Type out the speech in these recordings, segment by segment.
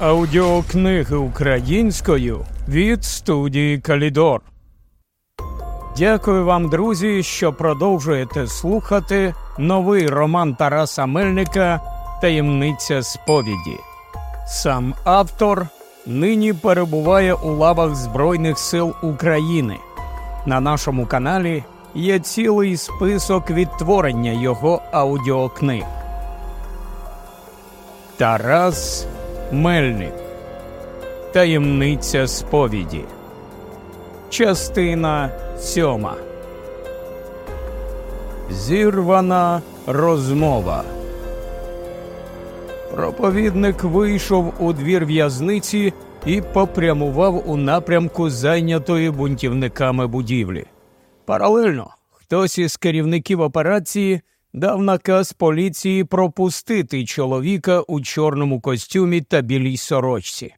Аудіокниги українською від студії Калідор. Дякую вам, друзі, що продовжуєте слухати новий роман Тараса Мельника Таємниця сповіді. Сам автор нині перебуває у лавах Збройних сил України. На нашому каналі є цілий список відтворення його аудіокниг. Тарас Мельник. Таємниця сповіді. Частина сьома. Зірвана розмова. Проповідник вийшов у двір в'язниці і попрямував у напрямку зайнятої бунтівниками будівлі. Паралельно хтось із керівників операції дав наказ поліції пропустити чоловіка у чорному костюмі та білій сорочці.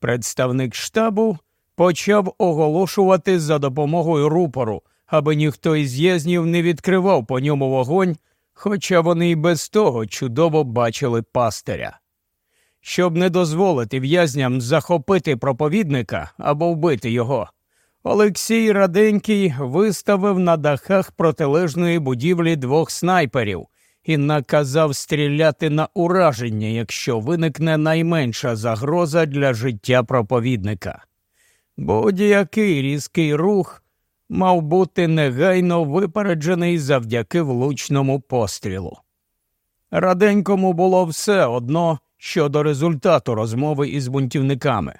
Представник штабу почав оголошувати за допомогою рупору, аби ніхто із в'язнів не відкривав по ньому вогонь, хоча вони й без того чудово бачили пастиря. Щоб не дозволити в'язням захопити проповідника або вбити його, Олексій Раденький виставив на дахах протилежної будівлі двох снайперів і наказав стріляти на ураження, якщо виникне найменша загроза для життя проповідника. Будь-який різкий рух мав бути негайно випереджений завдяки влучному пострілу. Раденькому було все одно щодо результату розмови із бунтівниками.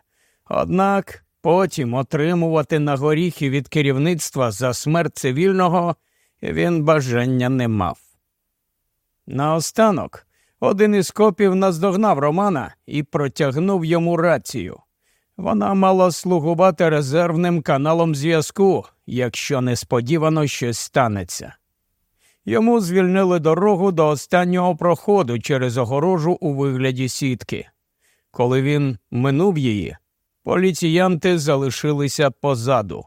Однак потім отримувати на горіхи від керівництва за смерть цивільного він бажання не мав. Наостанок один із копів наздогнав Романа і протягнув йому рацію. Вона мала слугувати резервним каналом зв'язку, якщо несподівано щось станеться. Йому звільнили дорогу до останнього проходу через огорожу у вигляді сітки. Коли він минув її, поліціянти залишилися позаду.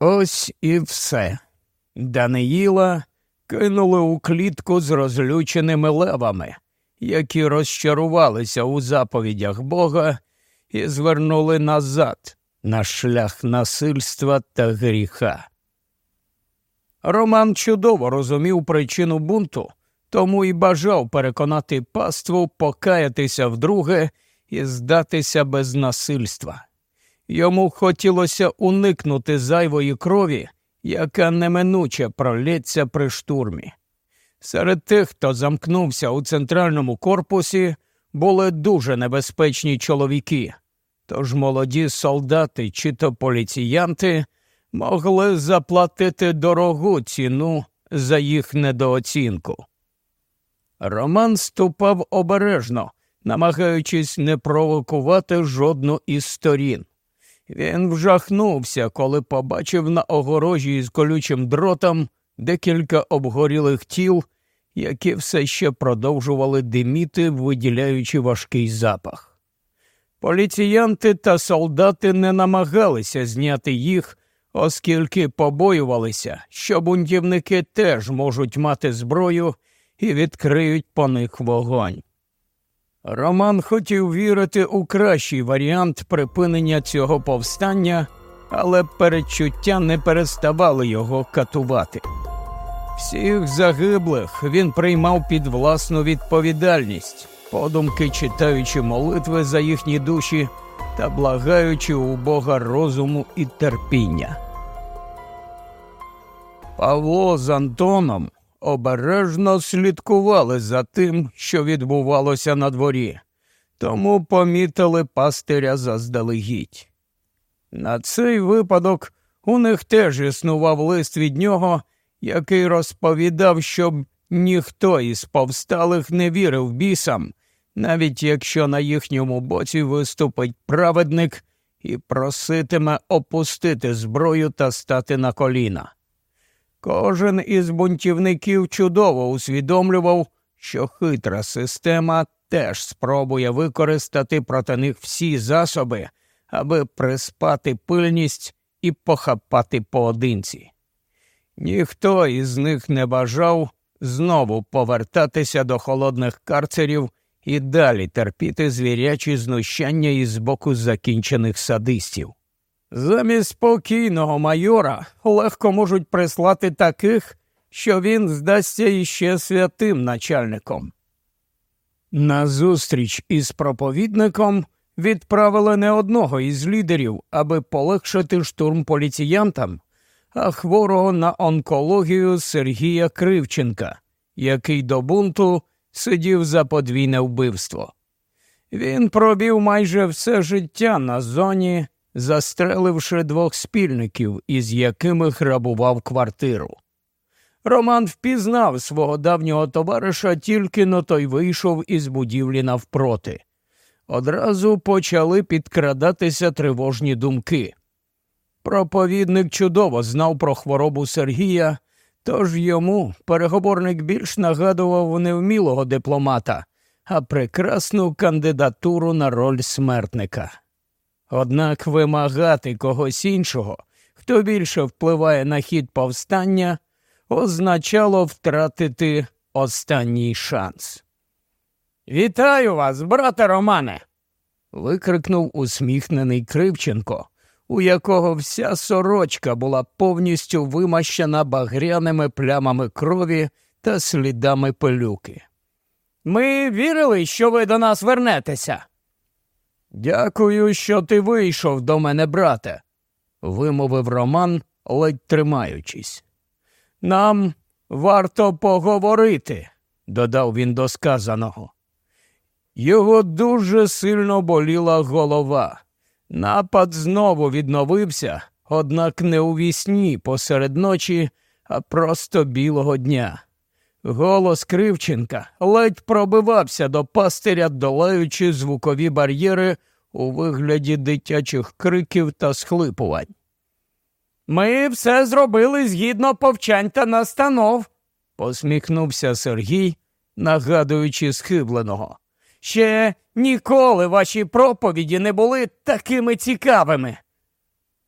Ось і все. Даниїла кинули у клітку з розлюченими левами, які розчарувалися у заповідях Бога і звернули назад на шлях насильства та гріха. Роман чудово розумів причину бунту, тому і бажав переконати паству покаятися вдруге і здатися без насильства. Йому хотілося уникнути зайвої крові, яка неминуче пролється при штурмі. Серед тих, хто замкнувся у центральному корпусі, були дуже небезпечні чоловіки, тож молоді солдати чи то поліціянти могли заплатити дорогу ціну за їх недооцінку. Роман ступав обережно, намагаючись не провокувати жодну із сторін. Він вжахнувся, коли побачив на огорожі із колючим дротом декілька обгорілих тіл, які все ще продовжували диміти, виділяючи важкий запах. Поліціянти та солдати не намагалися зняти їх, оскільки побоювалися, що бунтівники теж можуть мати зброю і відкриють по них вогонь. Роман хотів вірити у кращий варіант припинення цього повстання, але передчуття не переставали його катувати. Всіх загиблих він приймав під власну відповідальність, подумки читаючи молитви за їхні душі та благаючи у Бога розуму і терпіння. Павло з Антоном обережно слідкували за тим, що відбувалося на дворі, тому помітили пастиря заздалегідь. На цей випадок у них теж існував лист від нього, який розповідав, щоб ніхто із повсталих не вірив бісам, навіть якщо на їхньому боці виступить праведник і проситиме опустити зброю та стати на коліна. Кожен із бунтівників чудово усвідомлював, що хитра система теж спробує використати проти них всі засоби, аби приспати пильність і похапати поодинці. Ніхто із них не бажав знову повертатися до холодних карцерів і далі терпіти звірячі знущання із боку закінчених садистів. Замість спокійного майора легко можуть прислати таких, що він здасться іще святим начальником. На зустріч із проповідником відправили не одного із лідерів, аби полегшити штурм поліціянтам, а хворого на онкологію Сергія Кривченка, який до бунту сидів за подвійне вбивство. Він пробів майже все життя на зоні, застреливши двох спільників, із якими грабував квартиру. Роман впізнав свого давнього товариша, тільки но той вийшов із будівлі навпроти. Одразу почали підкрадатися тривожні думки. Проповідник чудово знав про хворобу Сергія, тож йому переговорник більш нагадував невмілого дипломата, а прекрасну кандидатуру на роль смертника. Однак вимагати когось іншого, хто більше впливає на хід повстання, означало втратити останній шанс. Вітаю вас, брате Романе. викрикнув усміхнений Кривченко, у якого вся сорочка була повністю вимащена багряними плямами крові та слідами пилюки. Ми вірили, що ви до нас вернетеся. Дякую, що ти вийшов до мене, брате, вимовив Роман, ледь тримаючись. Нам варто поговорити, додав він до сказаного. Його дуже сильно боліла голова. Напад знову відновився, однак не у вісні посеред ночі, а просто білого дня. Голос Кривченка ледь пробивався до пастиря, долаючи звукові бар'єри у вигляді дитячих криків та схлипувань. Ми все зробили згідно повчань та настанов, посміхнувся Сергій, нагадуючи схибленого. Ще ніколи ваші проповіді не були такими цікавими.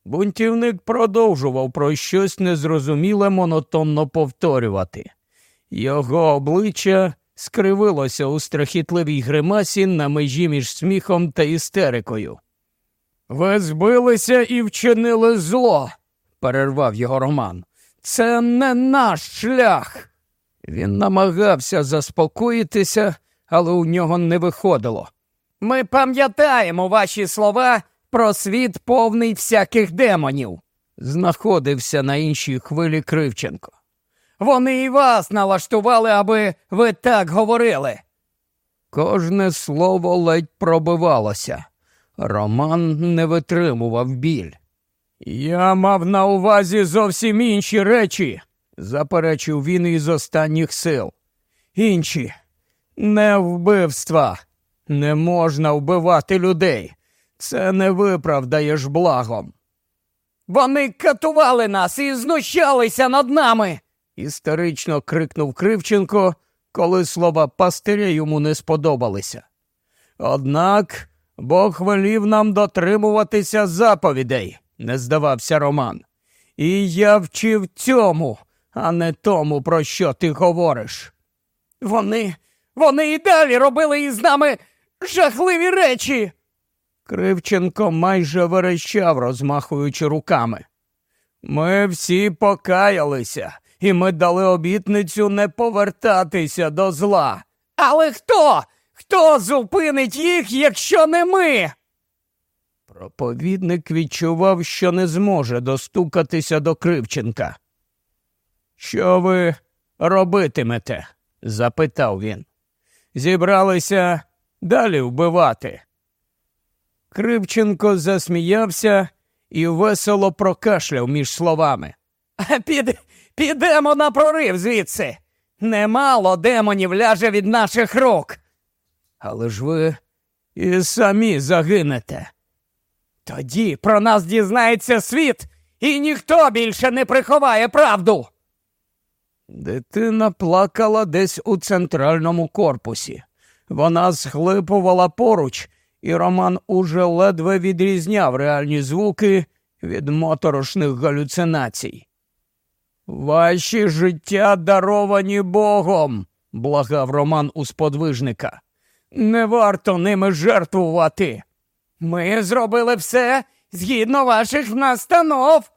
Бунтівник продовжував про щось незрозуміле монотонно повторювати. Його обличчя скривилося у страхітливій гримасі на межі між сміхом та істерикою. Ви збилися і вчинили зло, перервав його Роман. Це не наш шлях. Він намагався заспокоїтися, але у нього не виходило. Ми пам'ятаємо ваші слова про світ повний всяких демонів, знаходився на іншій хвилі Кривченко. Вони і вас налаштували, аби ви так говорили. Кожне слово ледь пробивалося. Роман не витримував біль. Я мав на увазі зовсім інші речі, заперечив він із останніх сил. Інші не вбивства. Не можна вбивати людей. Це не виправдаєш благом. Вони катували нас і знущалися над нами. Істерично крикнув Кривченко, коли слова пастиря йому не сподобалися. Однак Бог велів нам дотримуватися заповідей, не здавався Роман. І я вчив цьому, а не тому, про що ти говориш. Вони вони і далі робили із нами жахливі речі. Кривченко майже верещав, розмахуючи руками. Ми всі покаялися, і ми дали обітницю не повертатися до зла. Але хто? Хто зупинить їх, якщо не ми? Проповідник відчував, що не зможе достукатися до Кривченка. Що ви робитимете? запитав він зібралися далі вбивати. Кривченко засміявся і весело прокашляв між словами. Під, підемо на прорив звідси. Немало демонів ляже від наших рук. Але ж ви і самі загинете. Тоді про нас дізнається світ, і ніхто більше не приховає правду. Дитина плакала десь у центральному корпусі. Вона схлипувала поруч, і Роман уже ледве відрізняв реальні звуки від моторошних галюцинацій. Ваші життя даровані Богом, благав Роман у сподвижника. Не варто ними жертвувати. Ми зробили все згідно ваших настанов.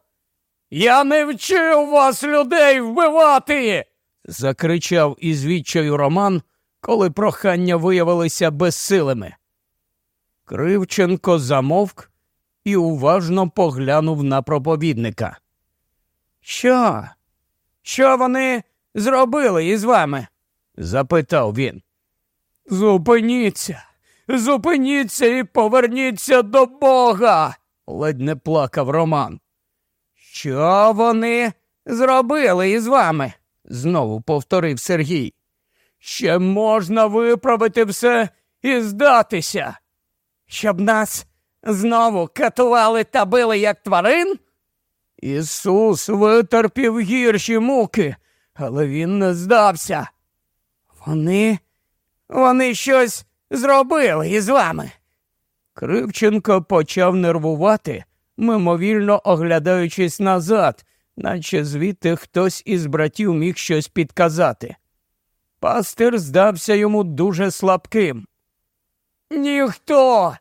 Я не вчив вас людей вбивати. закричав із відчаю Роман, коли прохання виявилися безсилими. Кривченко замовк і уважно поглянув на проповідника. Що? Що вони зробили із вами? запитав він. Зупиніться, зупиніться і поверніться до Бога, ледь не плакав Роман. Що вони зробили із вами? знову повторив Сергій. Ще можна виправити все і здатися, щоб нас знову катували та били, як тварин? Ісус витерпів гірші муки, але він не здався. Вони, вони щось зробили із вами. Кривченко почав нервувати, мимовільно оглядаючись назад, наче звідти хтось із братів міг щось підказати. Пастир здався йому дуже слабким. Ніхто,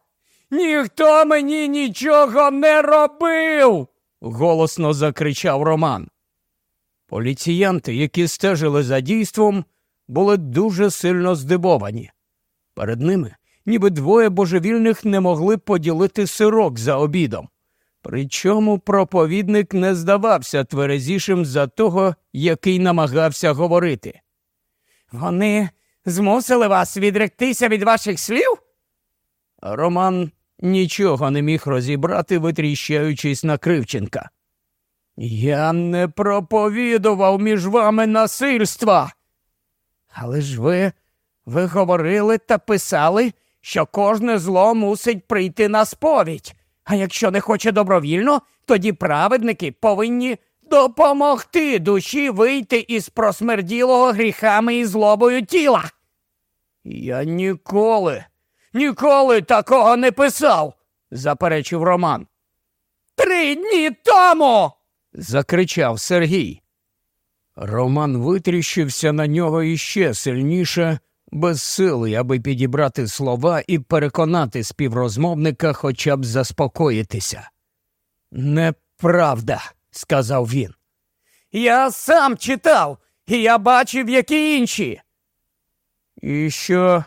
ніхто мені нічого не робив. Голосно закричав Роман. Поліціянти, які стежили за дійством, були дуже сильно здивовані. Перед ними, ніби двоє божевільних не могли поділити сирок за обідом. Причому проповідник не здавався тверезішим за того, який намагався говорити. Вони змусили вас відректися від ваших слів? Роман нічого не міг розібрати, витріщаючись на Кривченка. Я не проповідував між вами насильства. Але ж ви, ви говорили та писали, що кожне зло мусить прийти на сповідь. А якщо не хоче добровільно, тоді праведники повинні допомогти душі вийти із просмерділого гріхами і злобою тіла. Я ніколи, ніколи такого не писав, заперечив Роман. Три дні тому. закричав Сергій. Роман витріщився на нього іще сильніше, без сили, аби підібрати слова і переконати співрозмовника хоча б заспокоїтися. Неправда, сказав він. Я сам читав, і я бачив, які інші. І що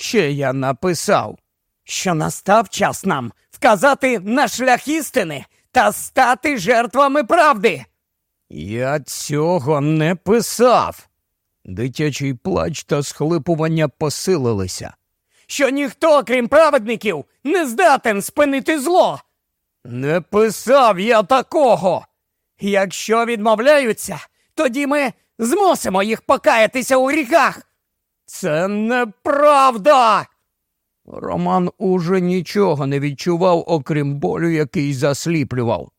ще я написав? Що настав час нам вказати на шлях істини та стати жертвами правди. Я цього не писав. Дитячий плач та схлипування посилилися. Що ніхто, крім праведників, не здатен спинити зло. Не писав я такого. Якщо відмовляються, тоді ми змусимо їх покаятися у гріхах. Це неправда. Роман уже нічого не відчував, окрім болю, який засліплював.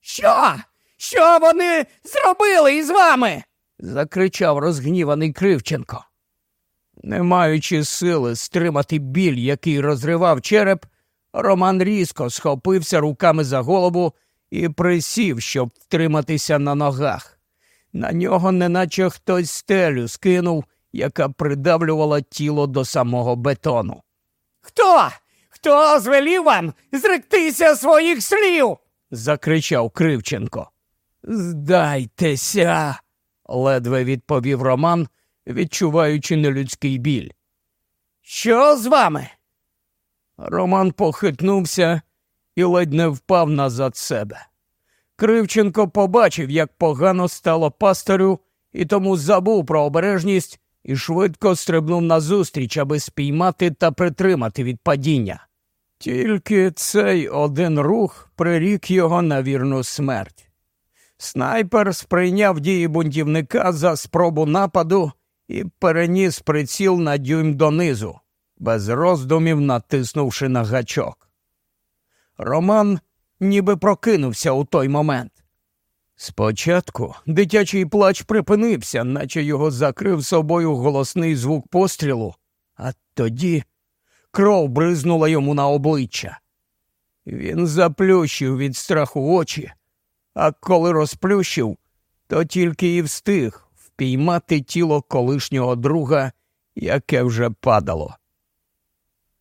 Що? Що вони зробили із вами? закричав розгніваний Кривченко. Не маючи сили стримати біль, який розривав череп, Роман різко схопився руками за голову і присів, щоб втриматися на ногах. На нього неначе хтось стелю скинув, яка придавлювала тіло до самого бетону. Хто? Хто звелів вам зректися своїх слів? закричав Кривченко. Здайтеся, ледве відповів Роман, відчуваючи нелюдський біль. Що з вами? Роман похитнувся і ледь не впав назад себе. Кривченко побачив, як погано стало пасторю, і тому забув про обережність і швидко стрибнув назустріч, аби спіймати та притримати від падіння. Тільки цей один рух прирік його на вірну смерть. Снайпер сприйняв дії бунтівника за спробу нападу і переніс приціл на дюйм донизу, без роздумів натиснувши на гачок. Роман ніби прокинувся у той момент. Спочатку дитячий плач припинився, наче його закрив собою голосний звук пострілу, а тоді кров бризнула йому на обличчя. Він заплющив від страху очі, а коли розплющив, то тільки і встиг впіймати тіло колишнього друга, яке вже падало.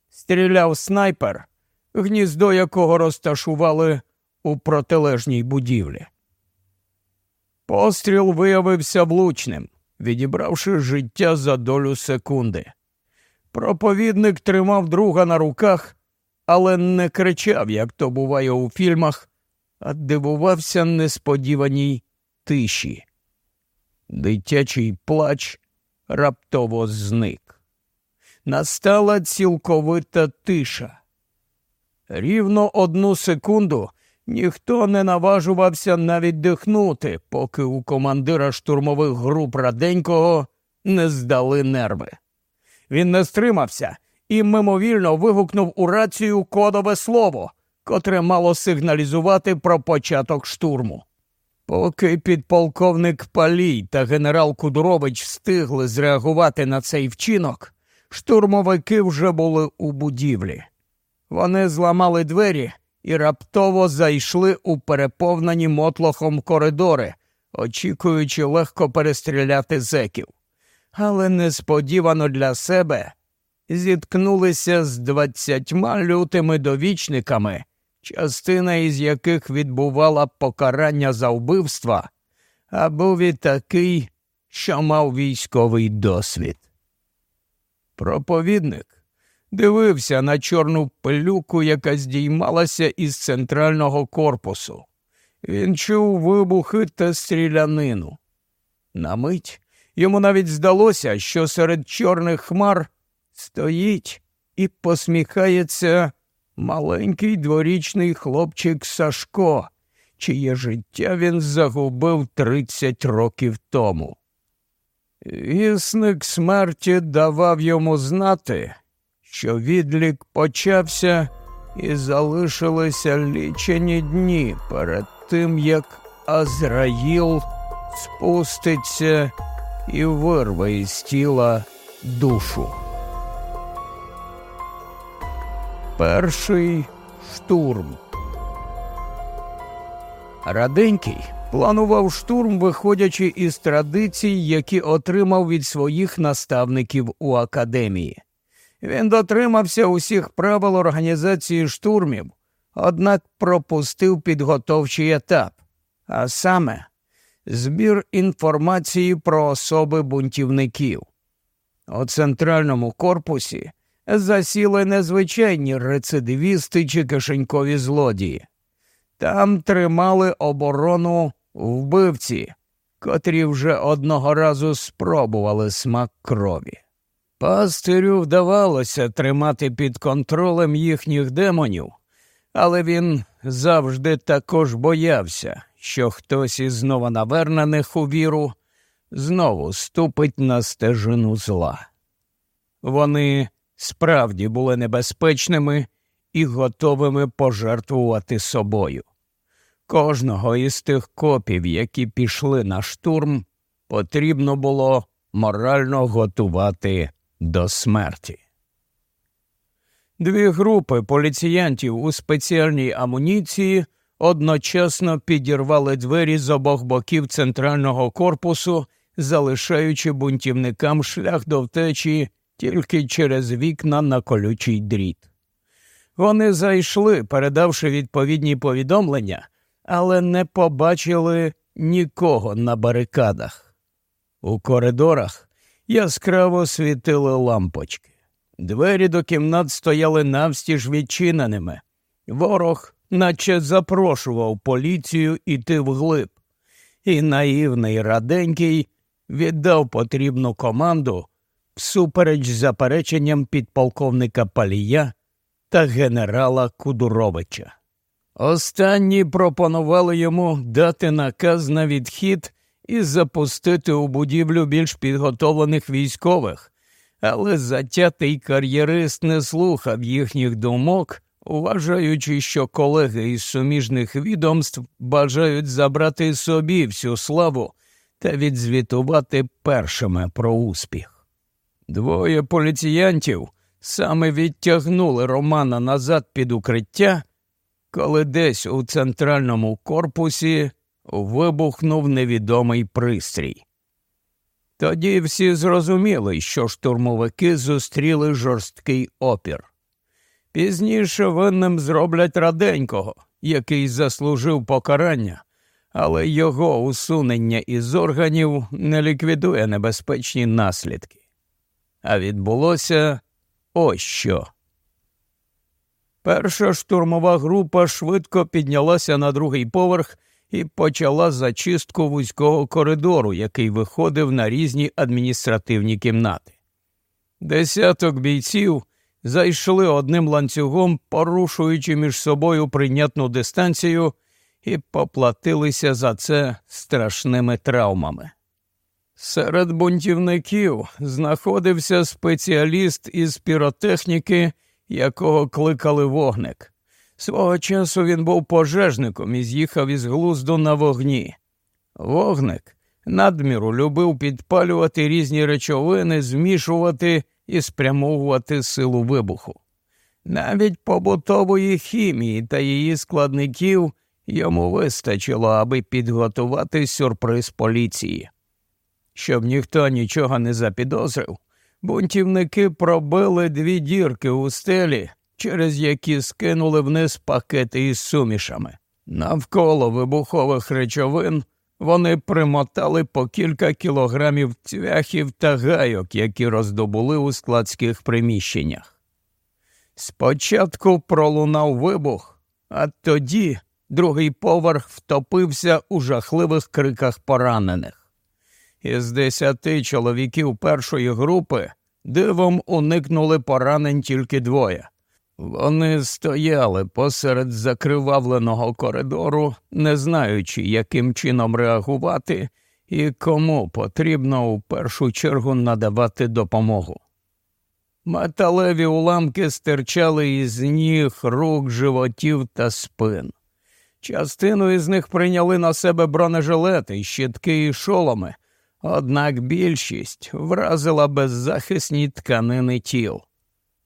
стріляв снайпер, гніздо якого розташували у протилежній будівлі. Постріл виявився влучним, відібравши життя за долю секунди. Проповідник тримав друга на руках, але не кричав, як то буває у фільмах, а дивувався несподіваній тиші. Дитячий плач раптово зник. Настала цілковита тиша. Рівно одну секунду ніхто не наважувався навіть дихнути, поки у командира штурмових груп Раденького не здали нерви. Він не стримався і мимовільно вигукнув у рацію кодове слово, котре мало сигналізувати про початок штурму. Поки підполковник Палій та генерал Кудурович встигли зреагувати на цей вчинок, штурмовики вже були у будівлі. Вони зламали двері і раптово зайшли у переповнені мотлохом коридори, очікуючи легко перестріляти зеків. Але несподівано для себе зіткнулися з двадцятьма лютими довічниками, частина із яких відбувала покарання за вбивства, а був і такий, що мав військовий досвід. Проповідник дивився на чорну пилюку, яка здіймалася із центрального корпусу. Він чув вибухи та стрілянину. На мить йому навіть здалося, що серед чорних хмар стоїть і посміхається маленький дворічний хлопчик Сашко, чиє життя він загубив 30 років тому. Вісник смерті давав йому знати, що відлік почався і залишилися лічені дні перед тим, як Азраїл спуститься і вирве із тіла душу. Перший штурм. Раденький планував штурм, виходячи із традицій, які отримав від своїх наставників у академії. Він дотримався усіх правил організації штурмів, однак пропустив підготовчий етап, а саме збір інформації про особи бунтівників. У центральному корпусі засіли незвичайні рецидивісти чи кишенькові злодії. Там тримали оборону вбивці, котрі вже одного разу спробували смак крові. Пастирю вдавалося тримати під контролем їхніх демонів, але він завжди також боявся, що хтось із новонавернених у віру знову ступить на стежину зла. Вони справді були небезпечними і готовими пожертвувати собою. Кожного із тих копів, які пішли на штурм, потрібно було морально готувати до смерті. Дві групи поліціянтів у спеціальній амуніції одночасно підірвали двері з обох боків центрального корпусу, залишаючи бунтівникам шлях до втечі тільки через вікна на колючий дріт. Вони зайшли, передавши відповідні повідомлення, але не побачили нікого на барикадах. У коридорах яскраво світили лампочки. Двері до кімнат стояли навстіж відчиненими. Ворог наче запрошував поліцію іти вглиб, і наївний раденький віддав потрібну команду всупереч запереченням підполковника Палія та генерала Кудуровича. Останні пропонували йому дати наказ на відхід і запустити у будівлю більш підготовлених військових, але затятий кар'єрист не слухав їхніх думок, вважаючи, що колеги із суміжних відомств бажають забрати собі всю славу та відзвітувати першими про успіх. Двоє поліціянтів саме відтягнули Романа назад під укриття, коли десь у центральному корпусі вибухнув невідомий пристрій. Тоді всі зрозуміли, що штурмовики зустріли жорсткий опір. Пізніше винним зроблять раденького, який заслужив покарання, але його усунення із органів не ліквідує небезпечні наслідки. А відбулося ось що. Перша штурмова група швидко піднялася на другий поверх і почала зачистку вузького коридору, який виходив на різні адміністративні кімнати. Десяток бійців зайшли одним ланцюгом, порушуючи між собою прийнятну дистанцію, і поплатилися за це страшними травмами. Серед бунтівників знаходився спеціаліст із піротехніки, якого кликали вогник. Свого часу він був пожежником і з'їхав із глузду на вогні. Вогник надміру любив підпалювати різні речовини, змішувати і спрямовувати силу вибуху. Навіть побутової хімії та її складників йому вистачило, аби підготувати сюрприз поліції. Щоб ніхто нічого не запідозрив, бунтівники пробили дві дірки у стелі, через які скинули вниз пакети із сумішами. Навколо вибухових речовин вони примотали по кілька кілограмів цвяхів та гайок, які роздобули у складських приміщеннях. Спочатку пролунав вибух, а тоді другий поверх втопився у жахливих криках поранених. Із десяти чоловіків першої групи дивом уникнули поранень тільки двоє. Вони стояли посеред закривавленого коридору, не знаючи, яким чином реагувати і кому потрібно у першу чергу надавати допомогу. Металеві уламки стирчали із ніг, рук, животів та спин. Частину із них прийняли на себе бронежилети, щитки і шоломи, однак більшість вразила беззахисні тканини тіл.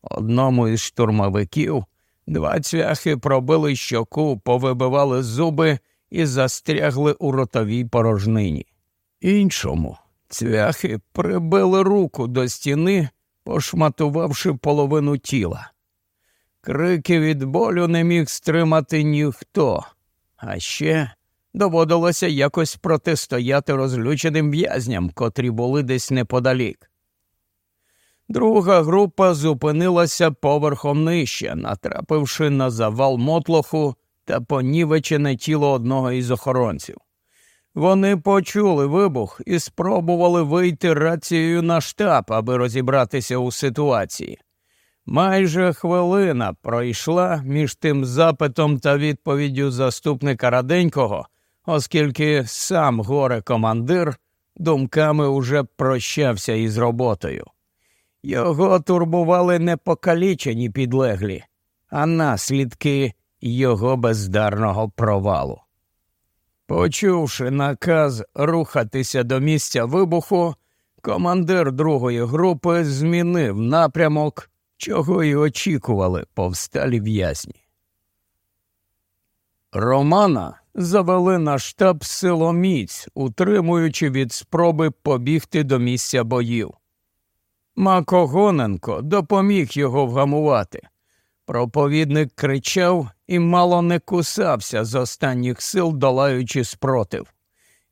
Одному із штурмовиків два цвяхи пробили щоку, повибивали зуби і застрягли у ротовій порожнині. Іншому цвяхи прибили руку до стіни, пошматувавши половину тіла. Крики від болю не міг стримати ніхто, а ще доводилося якось протистояти розлюченим в'язням, котрі були десь неподалік. Друга група зупинилася поверхом нижче, натрапивши на завал мотлоху та понівечене тіло одного із охоронців. Вони почули вибух і спробували вийти рацією на штаб, аби розібратися у ситуації. Майже хвилина пройшла між тим запитом та відповіддю заступника Раденького, оскільки сам горе командир думками уже прощався із роботою. Його турбували не покалічені підлеглі, а наслідки його бездарного провалу. Почувши наказ рухатися до місця вибуху, командир другої групи змінив напрямок, чого й очікували повсталі в'язні. Романа завели на штаб силоміць, утримуючи від спроби побігти до місця боїв. Мако Гоненко допоміг його вгамувати. Проповідник кричав і мало не кусався з останніх сил, долаючи спротив.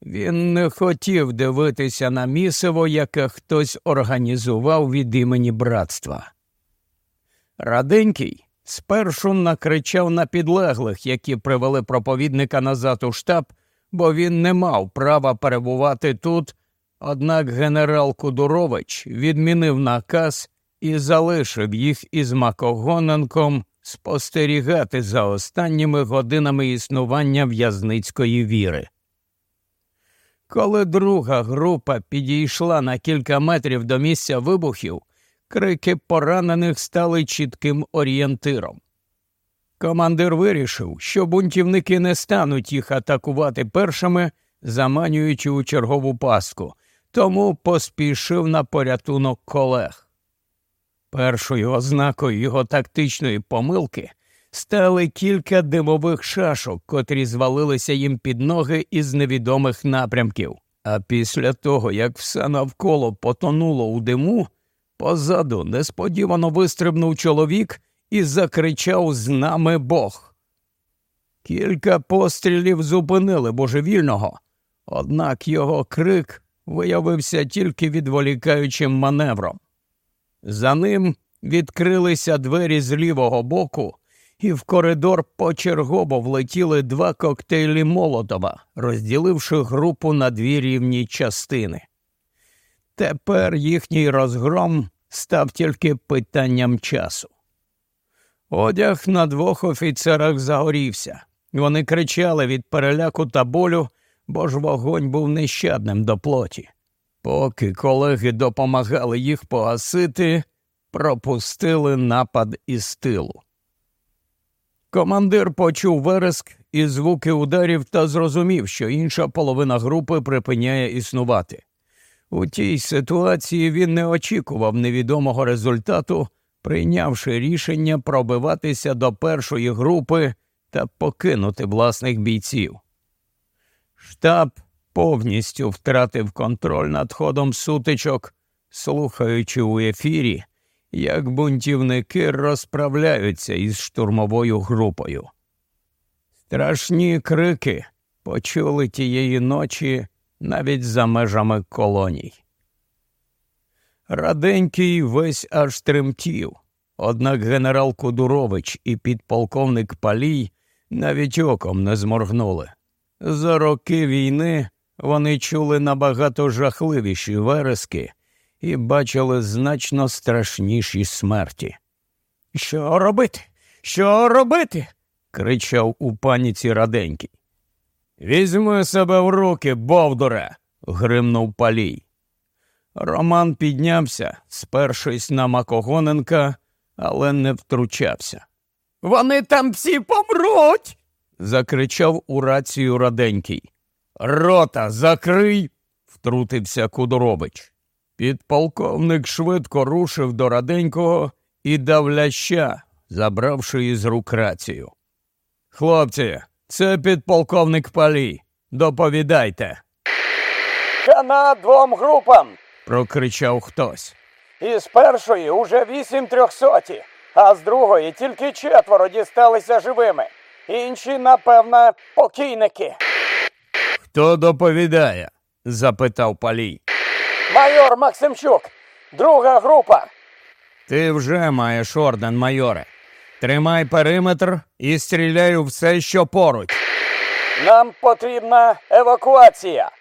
Він не хотів дивитися на місиво, яке хтось організував від імені братства. Раденький спершу накричав на підлеглих, які привели проповідника назад у штаб, бо він не мав права перебувати тут Однак генерал Кудурович відмінив наказ і залишив їх із Макогоненком спостерігати за останніми годинами існування в'язницької віри. Коли друга група підійшла на кілька метрів до місця вибухів, крики поранених стали чітким орієнтиром. Командир вирішив, що бунтівники не стануть їх атакувати першими, заманюючи у чергову пастку тому поспішив на порятунок колег. Першою ознакою його тактичної помилки стали кілька димових шашок, котрі звалилися їм під ноги із невідомих напрямків. А після того, як все навколо потонуло у диму, позаду несподівано вистрибнув чоловік і закричав з нами Бог. Кілька пострілів зупинили божевільного, однак його крик виявився тільки відволікаючим маневром. За ним відкрилися двері з лівого боку, і в коридор почергово влетіли два коктейлі Молотова, розділивши групу на дві рівні частини. Тепер їхній розгром став тільки питанням часу. Одяг на двох офіцерах загорівся. Вони кричали від переляку та болю, бо ж вогонь був нещадним до плоті. Поки колеги допомагали їх погасити, пропустили напад із тилу. Командир почув вереск і звуки ударів та зрозумів, що інша половина групи припиняє існувати. У тій ситуації він не очікував невідомого результату, прийнявши рішення пробиватися до першої групи та покинути власних бійців. Штаб повністю втратив контроль над ходом сутичок, слухаючи у ефірі, як бунтівники розправляються із штурмовою групою. Страшні крики почули тієї ночі навіть за межами колоній. Раденький весь аж тремтів, однак генерал Кудурович і підполковник Палій навіть оком не зморгнули. За роки війни вони чули набагато жахливіші верески і бачили значно страшніші смерті. Що робити? Що робити? кричав у паніці раденький. Візьми себе в руки, Бовдуре, гримнув палій. Роман піднявся, спершись на Макогоненка, але не втручався. Вони там всі помруть. Закричав у рацію раденький. Рота, закрий, втрутився Кудоробич. Підполковник швидко рушив до раденького і дав ляща, забравши із рук рацію. Хлопці, це підполковник Палій. Доповідайте. Хана двом групам. прокричав хтось. Із першої уже вісім трьохсоті, а з другої тільки четверо дісталися живими. Інші, напевно, покійники. Хто доповідає? запитав Палій. Майор Максимчук, друга група. Ти вже маєш орден, майоре. Тримай периметр і стріляй у все, що поруч. Нам потрібна евакуація.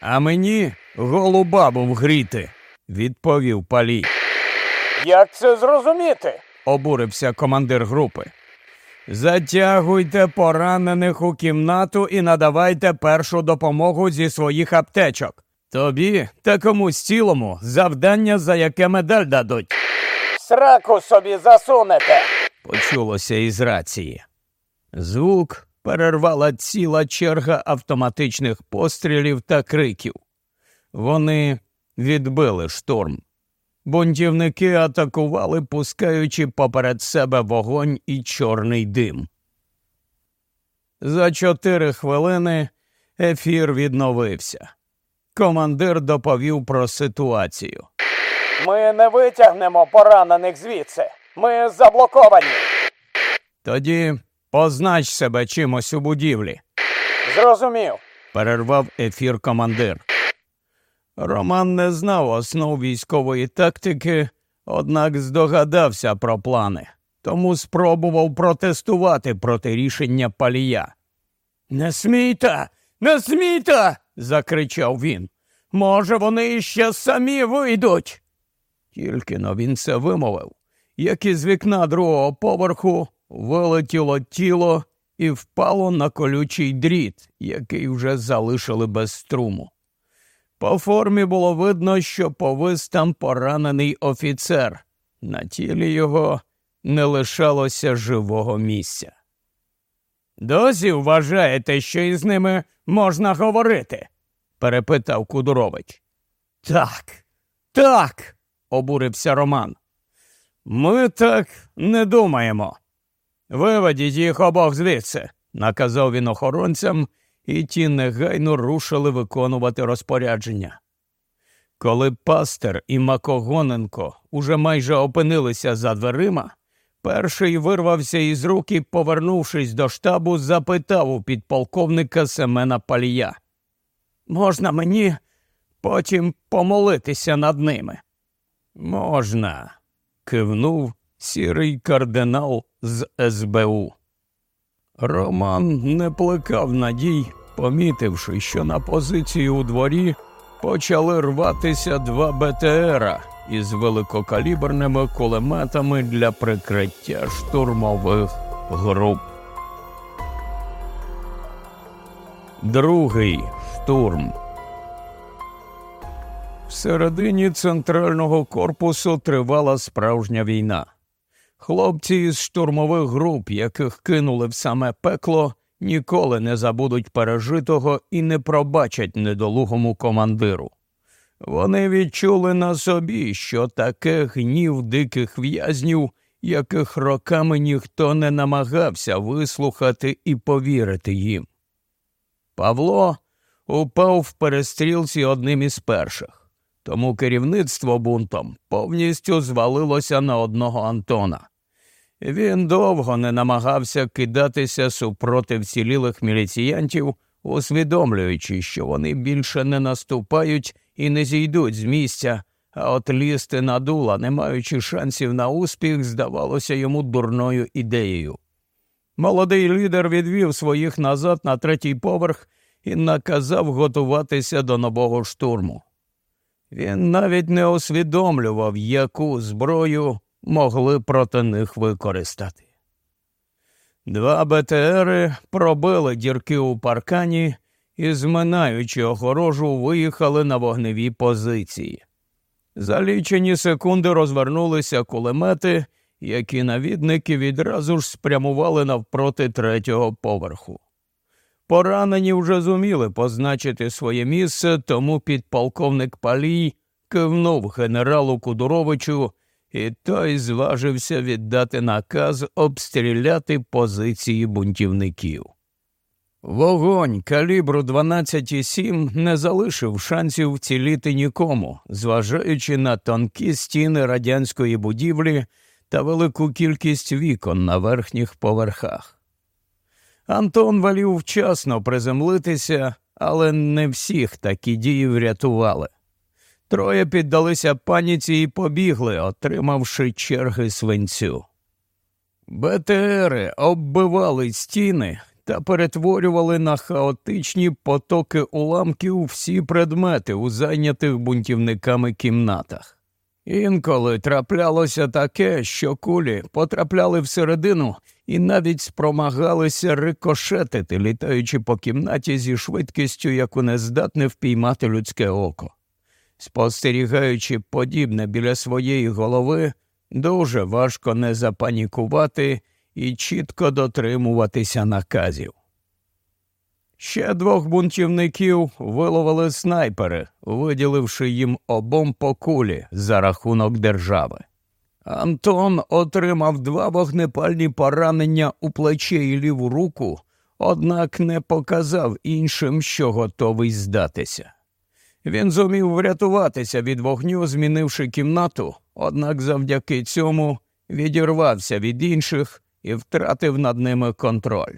А мені голу бабу вгріти, відповів Палій. Як це зрозуміти? обурився командир групи. Затягуйте поранених у кімнату і надавайте першу допомогу зі своїх аптечок. Тобі та комусь цілому завдання, за яке медаль дадуть, Сраку собі засунете. почулося із рації. Звук перервала ціла черга автоматичних пострілів та криків. Вони відбили штурм. Бунтівники атакували, пускаючи поперед себе вогонь і чорний дим. За чотири хвилини ефір відновився. Командир доповів про ситуацію. Ми не витягнемо поранених звідси. Ми заблоковані. Тоді познач себе чимось у будівлі, Зрозумів. перервав ефір командир. Роман не знав основ військової тактики, однак здогадався про плани, тому спробував протестувати проти рішення палія. Не смійте, не смійте. закричав він. Може, вони іще самі вийдуть. Тільки но він це вимовив, як із вікна другого поверху вилетіло тіло і впало на колючий дріт, який вже залишили без струму. По формі було видно, що повис там поранений офіцер. На тілі його не лишалося живого місця. Досі вважаєте, що із ними можна говорити? перепитав Кудурович. Так, так, обурився Роман. Ми так не думаємо. Виведіть їх обох звідси, наказав він охоронцям, і ті негайно рушили виконувати розпорядження. Коли пастер і Макогоненко уже майже опинилися за дверима, перший вирвався із рук і, повернувшись до штабу, запитав у підполковника Семена Палія. Можна мені потім помолитися над ними? Можна, кивнув сірий кардинал з СБУ. Роман не плекав надій, помітивши, що на позиції у дворі почали рватися два БТРа із великокаліберними кулеметами для прикриття штурмових груп. Другий штурм. Всередині центрального корпусу тривала справжня війна. Хлопці із штурмових груп, яких кинули в саме пекло, ніколи не забудуть пережитого і не пробачать недолугому командиру. Вони відчули на собі, що таке гнів диких в'язнів, яких роками ніхто не намагався вислухати і повірити їм. Павло упав в перестрілці одним із перших, тому керівництво бунтом повністю звалилося на одного Антона. Він довго не намагався кидатися супроти вцілілих міліціянтів, усвідомлюючи, що вони більше не наступають і не зійдуть з місця, а от лізти на дула, не маючи шансів на успіх, здавалося йому дурною ідеєю. Молодий лідер відвів своїх назад на третій поверх і наказав готуватися до нового штурму. Він навіть не усвідомлював, яку зброю могли проти них використати. Два БТРи пробили дірки у паркані і, зминаючи огорожу, виїхали на вогневі позиції. За лічені секунди розвернулися кулемети, які навідники відразу ж спрямували навпроти третього поверху. Поранені вже зуміли позначити своє місце, тому підполковник Палій кивнув генералу Кудуровичу і той зважився віддати наказ обстріляти позиції бунтівників. Вогонь калібру 12,7 не залишив шансів вціліти нікому, зважаючи на тонкі стіни радянської будівлі та велику кількість вікон на верхніх поверхах. Антон волів вчасно приземлитися, але не всіх такі дії врятували. Троє піддалися паніці і побігли, отримавши черги свинцю. БТРи оббивали стіни та перетворювали на хаотичні потоки уламків всі предмети у зайнятих бунтівниками кімнатах. Інколи траплялося таке, що кулі потрапляли всередину і навіть спромагалися рикошетити, літаючи по кімнаті зі швидкістю, яку не здатне впіймати людське око. Спостерігаючи подібне біля своєї голови, дуже важко не запанікувати і чітко дотримуватися наказів. Ще двох бунтівників виловили снайпери, виділивши їм обом по кулі за рахунок держави. Антон отримав два вогнепальні поранення у плече і ліву руку, однак не показав іншим, що готовий здатися. Він зумів врятуватися від вогню, змінивши кімнату, однак завдяки цьому відірвався від інших і втратив над ними контроль.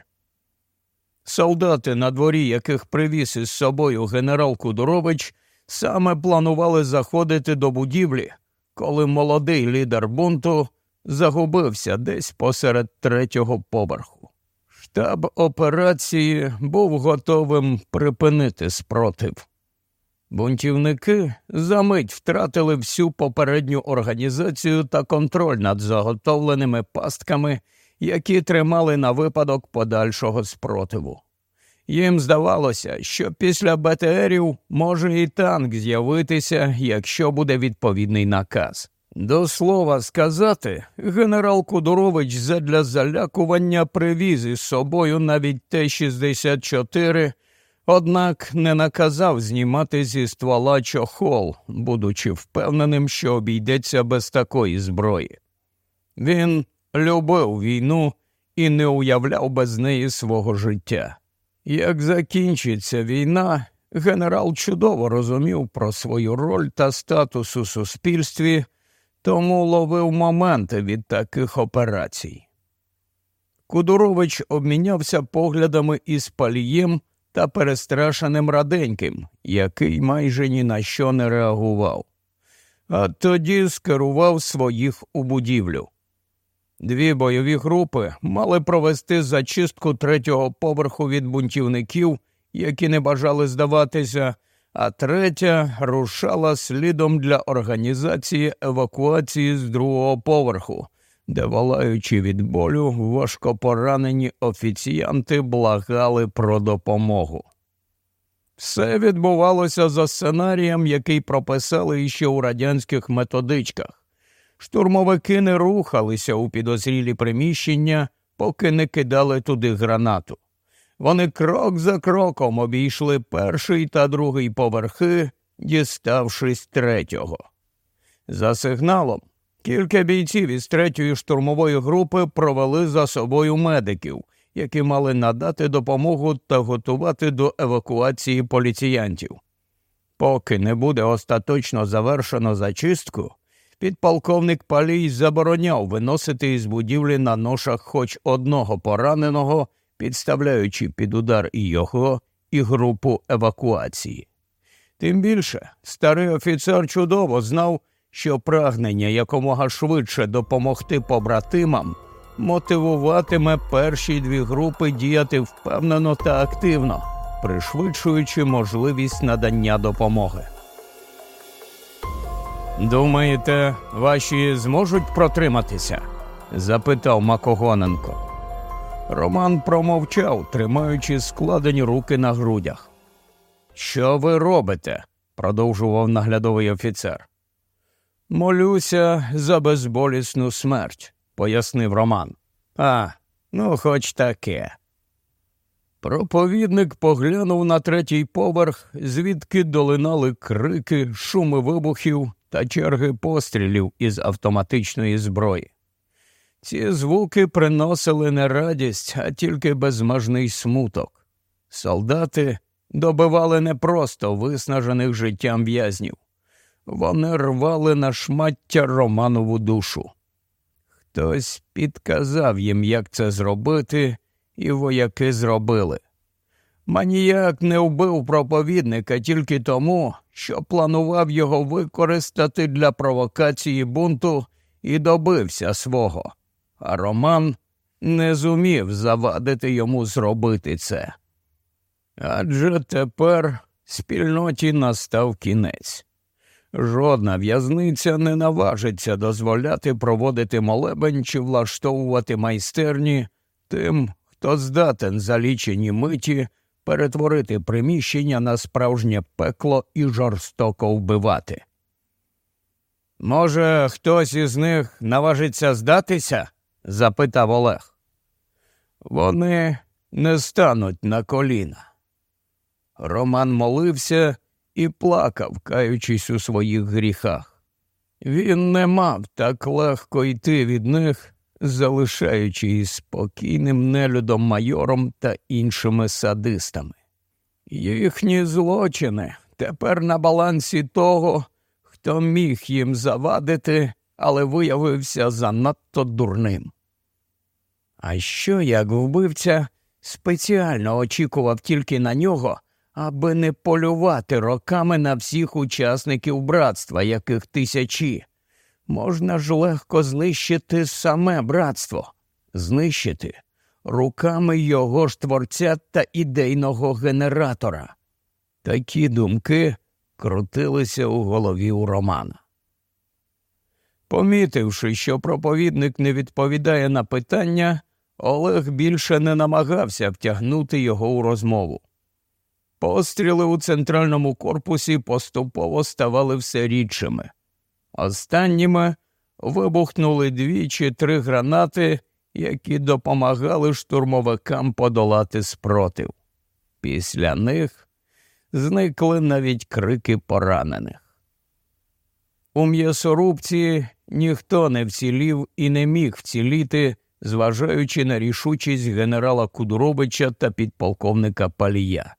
Солдати, на дворі яких привіз із собою генерал Кудорович, саме планували заходити до будівлі, коли молодий лідер бунту загубився десь посеред третього поверху. Штаб операції був готовим припинити спротив. Бунтівники за мить втратили всю попередню організацію та контроль над заготовленими пастками, які тримали на випадок подальшого спротиву. Їм здавалося, що після БТРів може і танк з'явитися, якщо буде відповідний наказ. До слова сказати, генерал Кудурович задля залякування привіз із собою навіть Т-64 однак не наказав знімати зі ствола чохол, будучи впевненим, що обійдеться без такої зброї. Він любив війну і не уявляв без неї свого життя. Як закінчиться війна, генерал чудово розумів про свою роль та статус у суспільстві, тому ловив моменти від таких операцій. Кудурович обмінявся поглядами із палієм та перестрашеним раденьким, який майже ні на що не реагував, а тоді скерував своїх у будівлю. Дві бойові групи мали провести зачистку третього поверху від бунтівників, які не бажали здаватися, а третя рушала слідом для організації евакуації з другого поверху, де, волаючи від болю, важкопоранені офіціянти благали про допомогу. Все відбувалося за сценарієм, який прописали іще у радянських методичках. Штурмовики не рухалися у підозрілі приміщення, поки не кидали туди гранату. Вони крок за кроком обійшли перший та другий поверхи, діставшись третього. За сигналом кілька бійців із третьої штурмової групи провели за собою медиків, які мали надати допомогу та готувати до евакуації поліціянтів. Поки не буде остаточно завершено зачистку, підполковник Палій забороняв виносити із будівлі на ношах хоч одного пораненого, підставляючи під удар і його, і групу евакуації. Тим більше старий офіцер чудово знав, що прагнення якомога швидше допомогти побратимам мотивуватиме перші дві групи діяти впевнено та активно, пришвидшуючи можливість надання допомоги. Думаєте, ваші зможуть протриматися? запитав Макогоненко. Роман промовчав, тримаючи складені руки на грудях. Що ви робите? продовжував наглядовий офіцер. Молюся за безболісну смерть, пояснив Роман. А, ну, хоч таке. Проповідник поглянув на третій поверх, звідки долинали крики, шуми вибухів та черги пострілів із автоматичної зброї. Ці звуки приносили не радість, а тільки безмежний смуток. Солдати добивали не просто виснажених життям в'язнів, вони рвали на шмаття Романову душу. Хтось підказав їм, як це зробити, і вояки зробили. Маніяк не вбив проповідника тільки тому, що планував його використати для провокації бунту і добився свого, а Роман не зумів завадити йому зробити це. Адже тепер спільноті настав кінець. Жодна в'язниця не наважиться дозволяти проводити молебень чи влаштовувати майстерні тим, хто здатен за лічені миті перетворити приміщення на справжнє пекло і жорстоко вбивати. Може, хтось із них наважиться здатися? запитав Олег. Вони не стануть на коліна. Роман молився і плакав, каючись у своїх гріхах. Він не мав так легко йти від них, залишаючи із спокійним нелюдом майором та іншими садистами. Їхні злочини тепер на балансі того, хто міг їм завадити, але виявився занадто дурним. А що як вбивця спеціально очікував тільки на нього, аби не полювати роками на всіх учасників братства, яких тисячі. Можна ж легко знищити саме братство, знищити руками його ж творця та ідейного генератора. Такі думки крутилися у голові у Романа. Помітивши, що проповідник не відповідає на питання, Олег більше не намагався втягнути його у розмову. Постріли у центральному корпусі поступово ставали все рідшими. Останніми вибухнули дві чи три гранати, які допомагали штурмовикам подолати спротив. Після них зникли навіть крики поранених. У м'ясорубці ніхто не вцілів і не міг вціліти, зважаючи на рішучість генерала Кудуробича та підполковника Палія.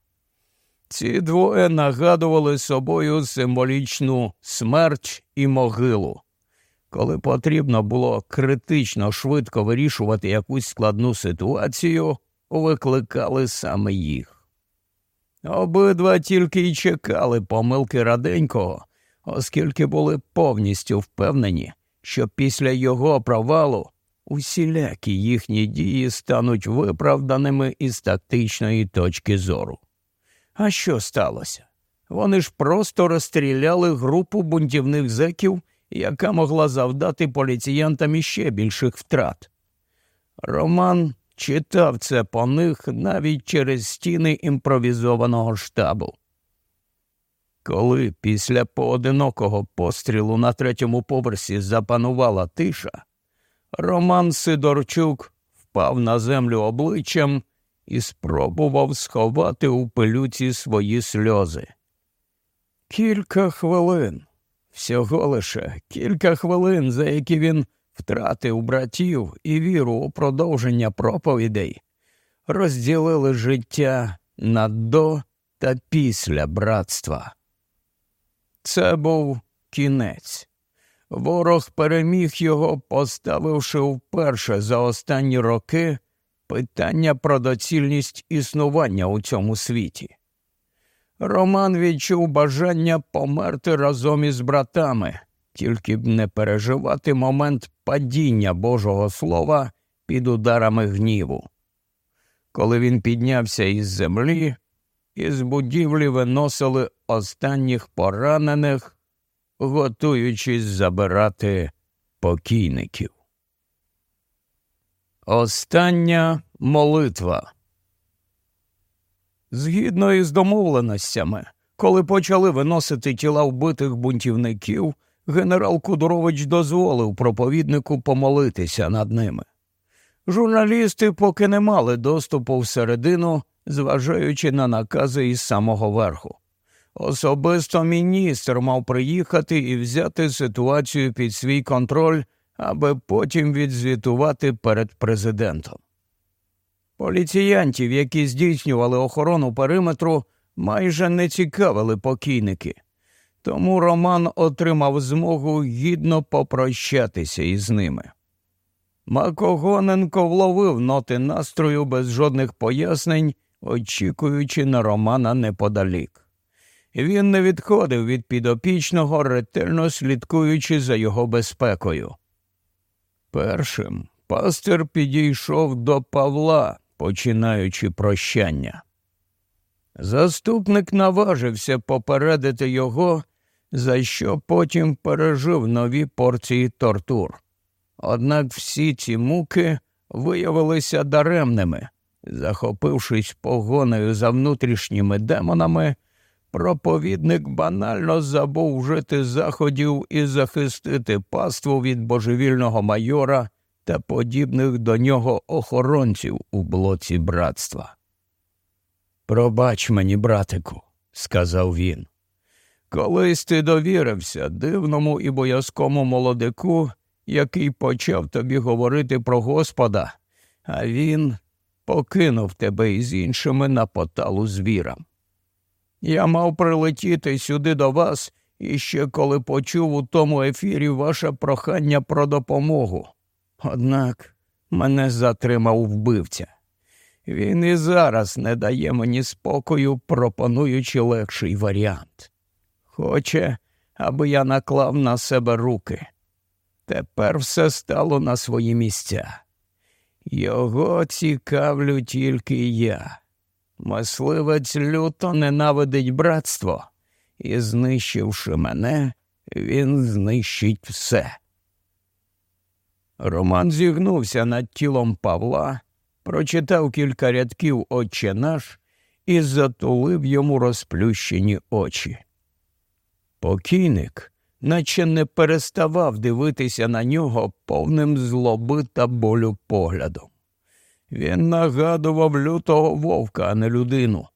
Ці двоє нагадували собою символічну смерть і могилу. коли потрібно було критично швидко вирішувати якусь складну ситуацію, викликали саме їх. Обидва тільки й чекали помилки раденького, оскільки були повністю впевнені, що після його провалу усілякі їхні дії стануть виправданими із тактичної точки зору. А що сталося? Вони ж просто розстріляли групу бунтівних зеків, яка могла завдати поліціянтам іще більших втрат. Роман читав це по них навіть через стіни імпровізованого штабу. Коли після поодинокого пострілу на третьому поверсі запанувала тиша, Роман Сидорчук впав на землю обличчям і спробував сховати у пилюці свої сльози. Кілька хвилин, всього лише кілька хвилин, за які він втратив братів і віру у продовження проповідей, розділили життя на до та після братства. Це був кінець. Ворог переміг його, поставивши вперше за останні роки питання про доцільність існування у цьому світі. Роман відчув бажання померти разом із братами, тільки б не переживати момент падіння Божого Слова під ударами гніву. Коли він піднявся із землі, із будівлі виносили останніх поранених, готуючись забирати покійників. Остання молитва. Згідно із домовленостями, коли почали виносити тіла вбитих бунтівників, генерал Кудорович дозволив проповіднику помолитися над ними. Журналісти поки не мали доступу всередину, зважаючи на накази із самого верху. Особисто міністр мав приїхати і взяти ситуацію під свій контроль, аби потім відзвітувати перед президентом. Поліціянтів, які здійснювали охорону периметру, майже не цікавили покійники, тому Роман отримав змогу гідно попрощатися із ними. Макогоненко вловив ноти настрою без жодних пояснень, очікуючи на Романа неподалік. Він не відходив від підопічного, ретельно слідкуючи за його безпекою. Першим пастир підійшов до Павла, починаючи прощання. Заступник наважився попередити його, за що потім пережив нові порції тортур. Однак всі ці муки виявилися даремними. Захопившись погоною за внутрішніми демонами, проповідник банально забув вжити заходів і захистити паству від божевільного майора та подібних до нього охоронців у блоці братства. Пробач мені, братику, сказав він. Колись ти довірився дивному і боязкому молодику, який почав тобі говорити про Господа, а він покинув тебе із іншими на поталу звірам. Я мав прилетіти сюди до вас і ще коли почув у тому ефірі ваше прохання про допомогу. Однак мене затримав вбивця. Він і зараз не дає мені спокою, пропонуючи легший варіант. Хоче, аби я наклав на себе руки. Тепер все стало на свої місця. Його цікавлю тільки я. Мисливець люто ненавидить братство, і, знищивши мене, він знищить все. Роман зігнувся над тілом Павла, прочитав кілька рядків Отче наш і затулив йому розплющені очі. Покійник, наче не переставав дивитися на нього повним злоби та болю поглядом. Він нагадував лютого вовка, а не людину.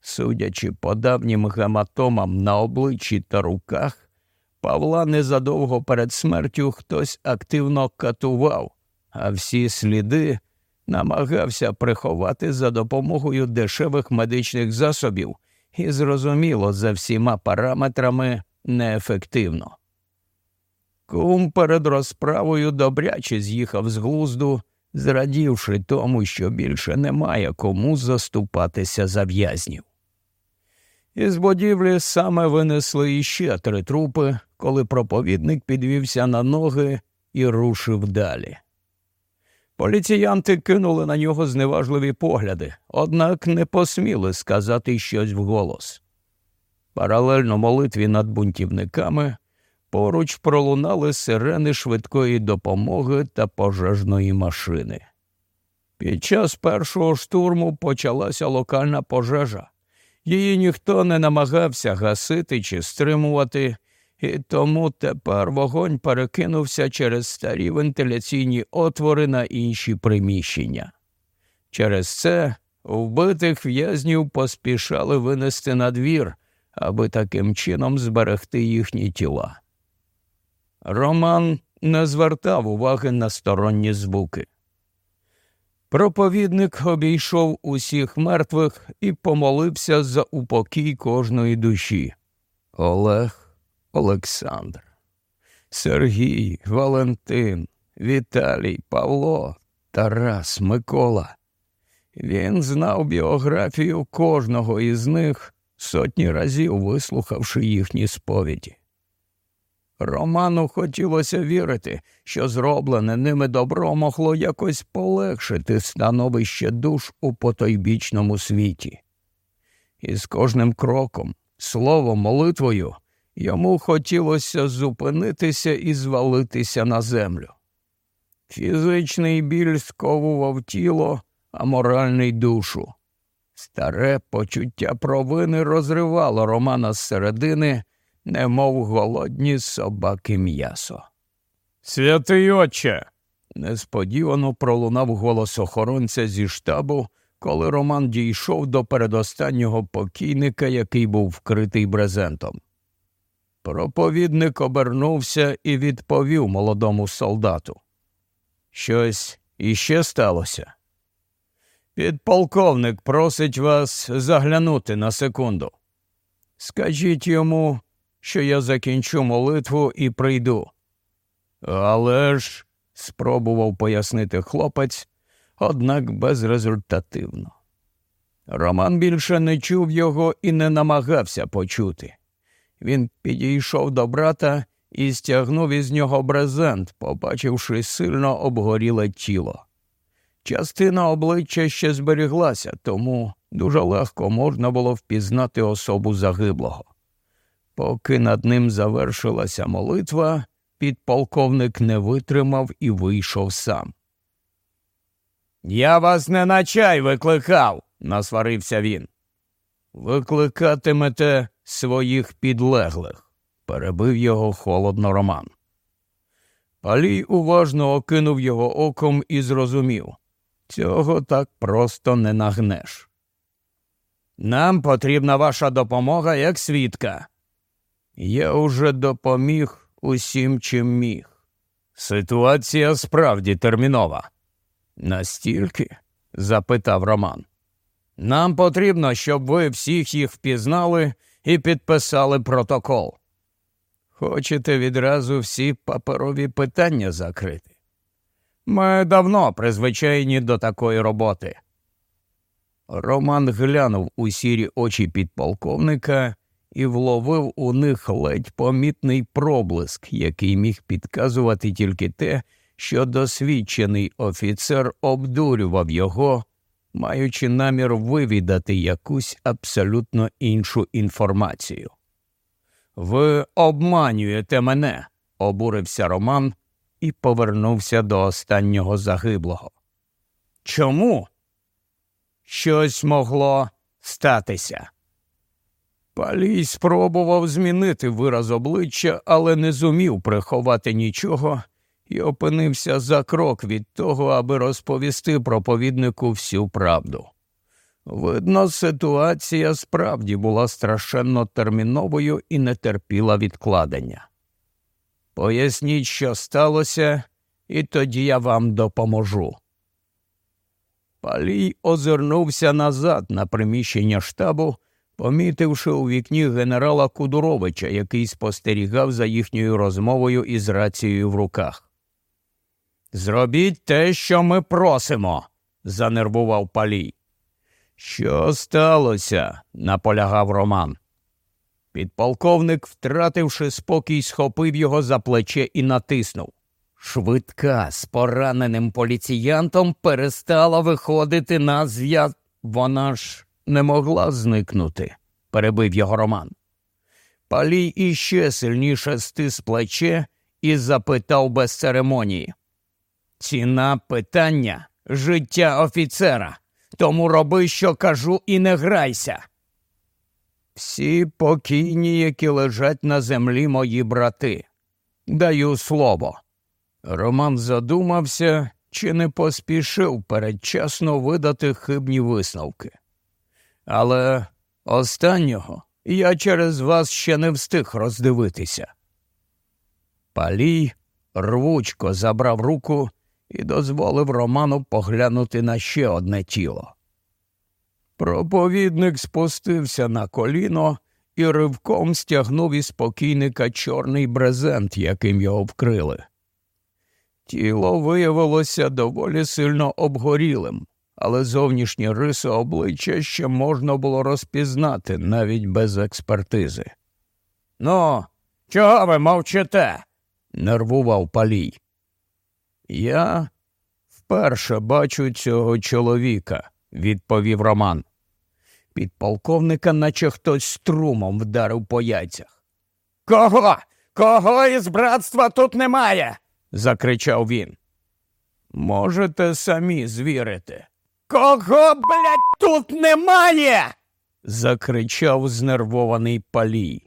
Судячи по давнім гематомам на обличчі та руках, Павла незадовго перед смертю хтось активно катував, а всі сліди намагався приховати за допомогою дешевих медичних засобів і, зрозуміло, за всіма параметрами неефективно. Кум перед розправою добряче з'їхав з глузду, зрадівши тому, що більше немає кому заступатися за в'язнів. Із будівлі саме винесли іще три трупи, коли проповідник підвівся на ноги і рушив далі. Поліціянти кинули на нього зневажливі погляди, однак не посміли сказати щось вголос. Паралельно молитві над бунтівниками поруч пролунали сирени швидкої допомоги та пожежної машини. Під час першого штурму почалася локальна пожежа. Її ніхто не намагався гасити чи стримувати, і тому тепер вогонь перекинувся через старі вентиляційні отвори на інші приміщення. Через це вбитих в'язнів поспішали винести на двір, аби таким чином зберегти їхні тіла. Роман не звертав уваги на сторонні звуки. Проповідник обійшов усіх мертвих і помолився за упокій кожної душі. Олег, Олександр, Сергій, Валентин, Віталій, Павло, Тарас, Микола. Він знав біографію кожного із них, сотні разів вислухавши їхні сповіді. Роману хотілося вірити, що зроблене ними добро могло якось полегшити становище душ у потойбічному світі. І з кожним кроком, словом, молитвою йому хотілося зупинитися і звалитися на землю. Фізичний біль сковував тіло, а моральний душу. Старе почуття провини розривало Романа зсередини, немов голодні собаки м'ясо. Святий отче. несподівано пролунав голос охоронця зі штабу, коли Роман дійшов до передостаннього покійника, який був вкритий брезентом. Проповідник обернувся і відповів молодому солдату. Щось іще сталося. Підполковник просить вас заглянути на секунду. Скажіть йому, що я закінчу молитву і прийду. Але ж, спробував пояснити хлопець, однак безрезультативно. Роман більше не чув його і не намагався почути. Він підійшов до брата і стягнув із нього брезент, побачивши сильно обгоріле тіло. Частина обличчя ще зберіглася, тому дуже легко можна було впізнати особу загиблого. Поки над ним завершилася молитва, підполковник не витримав і вийшов сам. Я вас не на чай викликав, насварився він. Викликатимете своїх підлеглих, перебив його холодно Роман. Палій уважно окинув його оком і зрозумів цього так просто не нагнеш. Нам потрібна ваша допомога як свідка. Я уже допоміг усім, чим міг. Ситуація справді термінова. Настільки? запитав Роман. Нам потрібно, щоб ви всіх їх впізнали і підписали протокол. Хочете відразу всі паперові питання закрити? Ми давно призвичайні до такої роботи. Роман глянув у сірі очі підполковника і вловив у них ледь помітний проблиск, який міг підказувати тільки те, що досвідчений офіцер обдурював його, маючи намір вивідати якусь абсолютно іншу інформацію. Ви обманюєте мене, обурився Роман і повернувся до останнього загиблого. Чому? Щось могло статися. Палій спробував змінити вираз обличчя, але не зумів приховати нічого і опинився за крок від того, аби розповісти проповіднику всю правду. Видно, ситуація справді була страшенно терміновою і не терпіла відкладення. Поясніть, що сталося, і тоді я вам допоможу. Палій озирнувся назад на приміщення штабу помітивши у вікні генерала Кудуровича, який спостерігав за їхньою розмовою із рацією в руках. Зробіть те, що ми просимо, занервував палій. Що сталося? наполягав Роман. Підполковник, втративши спокій, схопив його за плече і натиснув. Швидка з пораненим поліціянтом перестала виходити на зв'яз. Вона ж не могла зникнути, перебив його Роман. Палій іще сильніше стис плече і запитав без церемонії. Ціна питання життя офіцера. Тому роби, що кажу, і не грайся. Всі покійні, які лежать на землі мої брати. Даю слово. Роман задумався, чи не поспішив передчасно видати хибні висновки. Але останнього я через вас ще не встиг роздивитися. Палій рвучко забрав руку і дозволив Роману поглянути на ще одне тіло. Проповідник спустився на коліно і ривком стягнув із покійника чорний брезент, яким його вкрили. Тіло виявилося доволі сильно обгорілим, але зовнішні риси обличчя ще можна було розпізнати навіть без експертизи. Ну, чого ви мовчите? нервував палій. Я вперше бачу цього чоловіка, відповів Роман. Підполковника, наче хтось струмом вдарив по яйцях. Кого? Кого із братства тут немає? закричав він. Можете самі звірити. Кого, блядь, тут немає? закричав знервований палій.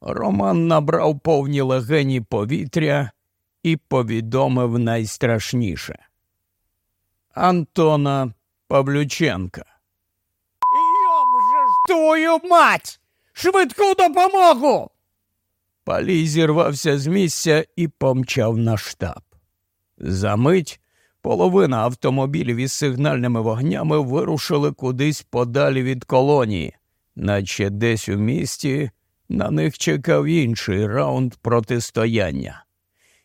Роман набрав повні легені повітря і повідомив найстрашніше. Антона Павлюченка. Йоб же ж твою мать! Швидку допомогу! Палій зірвався з місця і помчав на штаб. Замить половина автомобілів із сигнальними вогнями вирушили кудись подалі від колонії, наче десь у місті на них чекав інший раунд протистояння.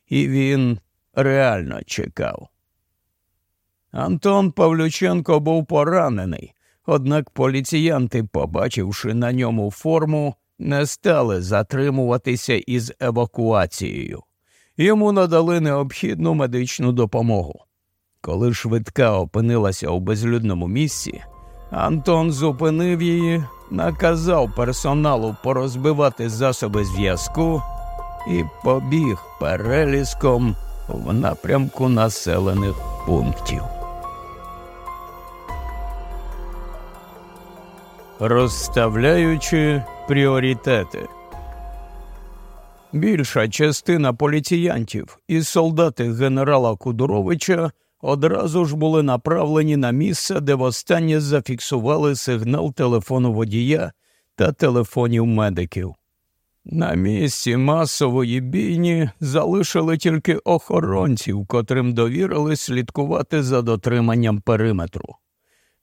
І він реально чекав. Антон Павлюченко був поранений, однак поліціянти, побачивши на ньому форму, не стали затримуватися із евакуацією. Йому надали необхідну медичну допомогу. Коли швидка опинилася у безлюдному місці, Антон зупинив її, наказав персоналу порозбивати засоби зв'язку і побіг переліском в напрямку населених пунктів. Розставляючи пріоритети. Більша частина поліціянтів і солдати генерала Кудуровича одразу ж були направлені на місце, де востаннє зафіксували сигнал телефону водія та телефонів медиків. На місці масової бійні залишили тільки охоронців, котрим довірили слідкувати за дотриманням периметру.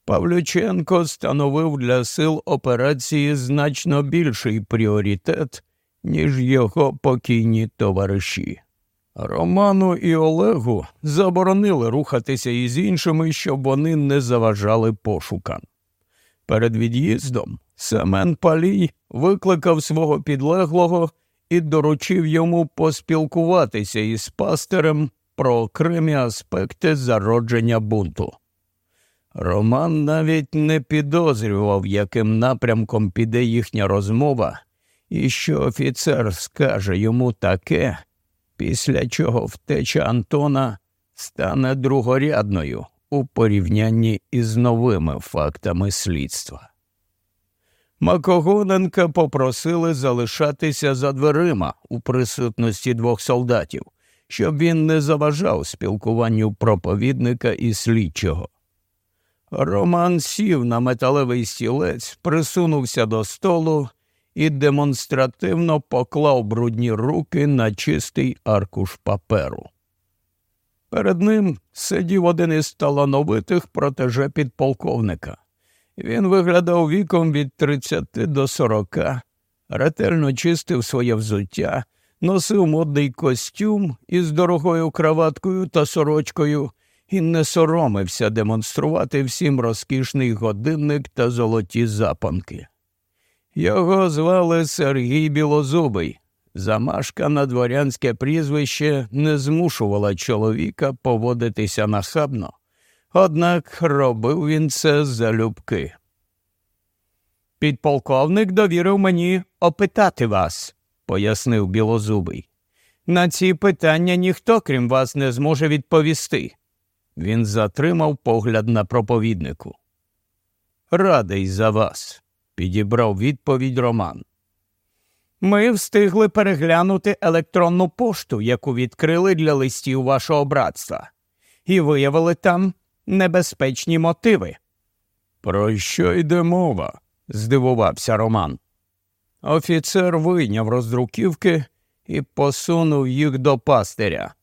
Павлюченко становив для сил операції значно більший пріоритет, ніж його покійні товариші. Роману і Олегу заборонили рухатися із іншими, щоб вони не заважали пошукам. Перед від'їздом Семен Палій викликав свого підлеглого і доручив йому поспілкуватися із пастирем про окремі аспекти зародження бунту. Роман навіть не підозрював, яким напрямком піде їхня розмова, і що офіцер скаже йому таке, після чого втеча Антона стане другорядною у порівнянні із новими фактами слідства. Макогоненка попросили залишатися за дверима у присутності двох солдатів, щоб він не заважав спілкуванню проповідника і слідчого. Роман сів на металевий стілець, присунувся до столу і демонстративно поклав брудні руки на чистий аркуш паперу. Перед ним сидів один із талановитих протеже підполковника. Він виглядав віком від 30 до 40, ретельно чистив своє взуття, носив модний костюм із дорогою краваткою та сорочкою і не соромився демонструвати всім розкішний годинник та золоті запанки. Його звали Сергій Білозубий. Замашка на дворянське прізвище не змушувала чоловіка поводитися нахабно, однак робив він це залюбки. Підполковник довірив мені опитати вас, пояснив Білозубий. На ці питання ніхто, крім вас, не зможе відповісти. Він затримав погляд на проповіднику. Радий за вас, підібрав відповідь Роман. Ми встигли переглянути електронну пошту, яку відкрили для листів вашого братства, і виявили там небезпечні мотиви. Про що йде мова? здивувався Роман. Офіцер вийняв роздруківки і посунув їх до пастиря.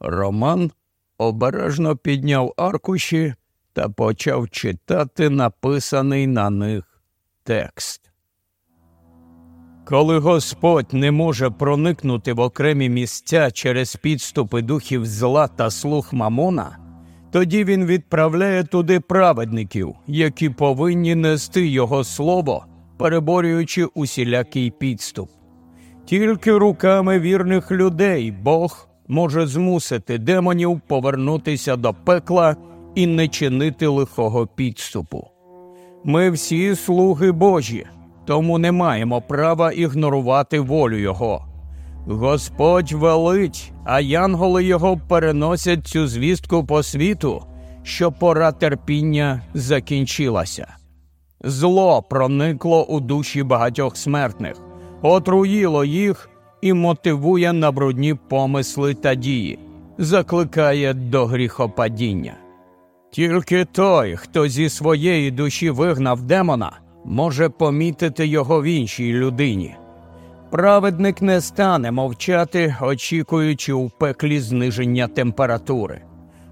Роман обережно підняв аркуші та почав читати написаний на них текст. Коли Господь не може проникнути в окремі місця через підступи духів зла та слух Мамона, тоді він відправляє туди праведників, які повинні нести його слово, переборюючи усілякий підступ. Тільки руками вірних людей Бог може змусити демонів повернутися до пекла і не чинити лихого підступу. Ми всі слуги Божі, тому не маємо права ігнорувати волю Його. Господь велить, а янголи його переносять цю звістку по світу, що пора терпіння закінчилася. Зло проникло у душі багатьох смертних, отруїло їх і мотивує на брудні помисли та дії, закликає до гріхопадіння. Тільки той, хто зі своєї душі вигнав демона, може помітити його в іншій людині. Праведник не стане мовчати, очікуючи у пеклі зниження температури.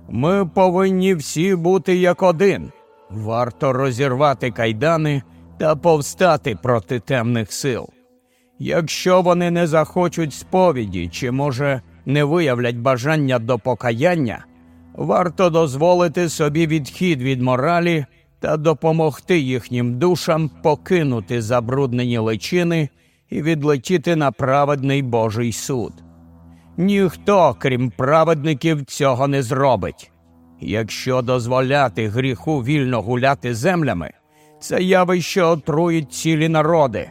Ми повинні всі бути як один. Варто розірвати кайдани та повстати проти темних сил. Якщо вони не захочуть сповіді чи, може, не виявлять бажання до покаяння, варто дозволити собі відхід від моралі та допомогти їхнім душам покинути забруднені личини і відлетіти на праведний Божий суд. Ніхто, крім праведників, цього не зробить. Якщо дозволяти гріху вільно гуляти землями, це явище отруїть цілі народи.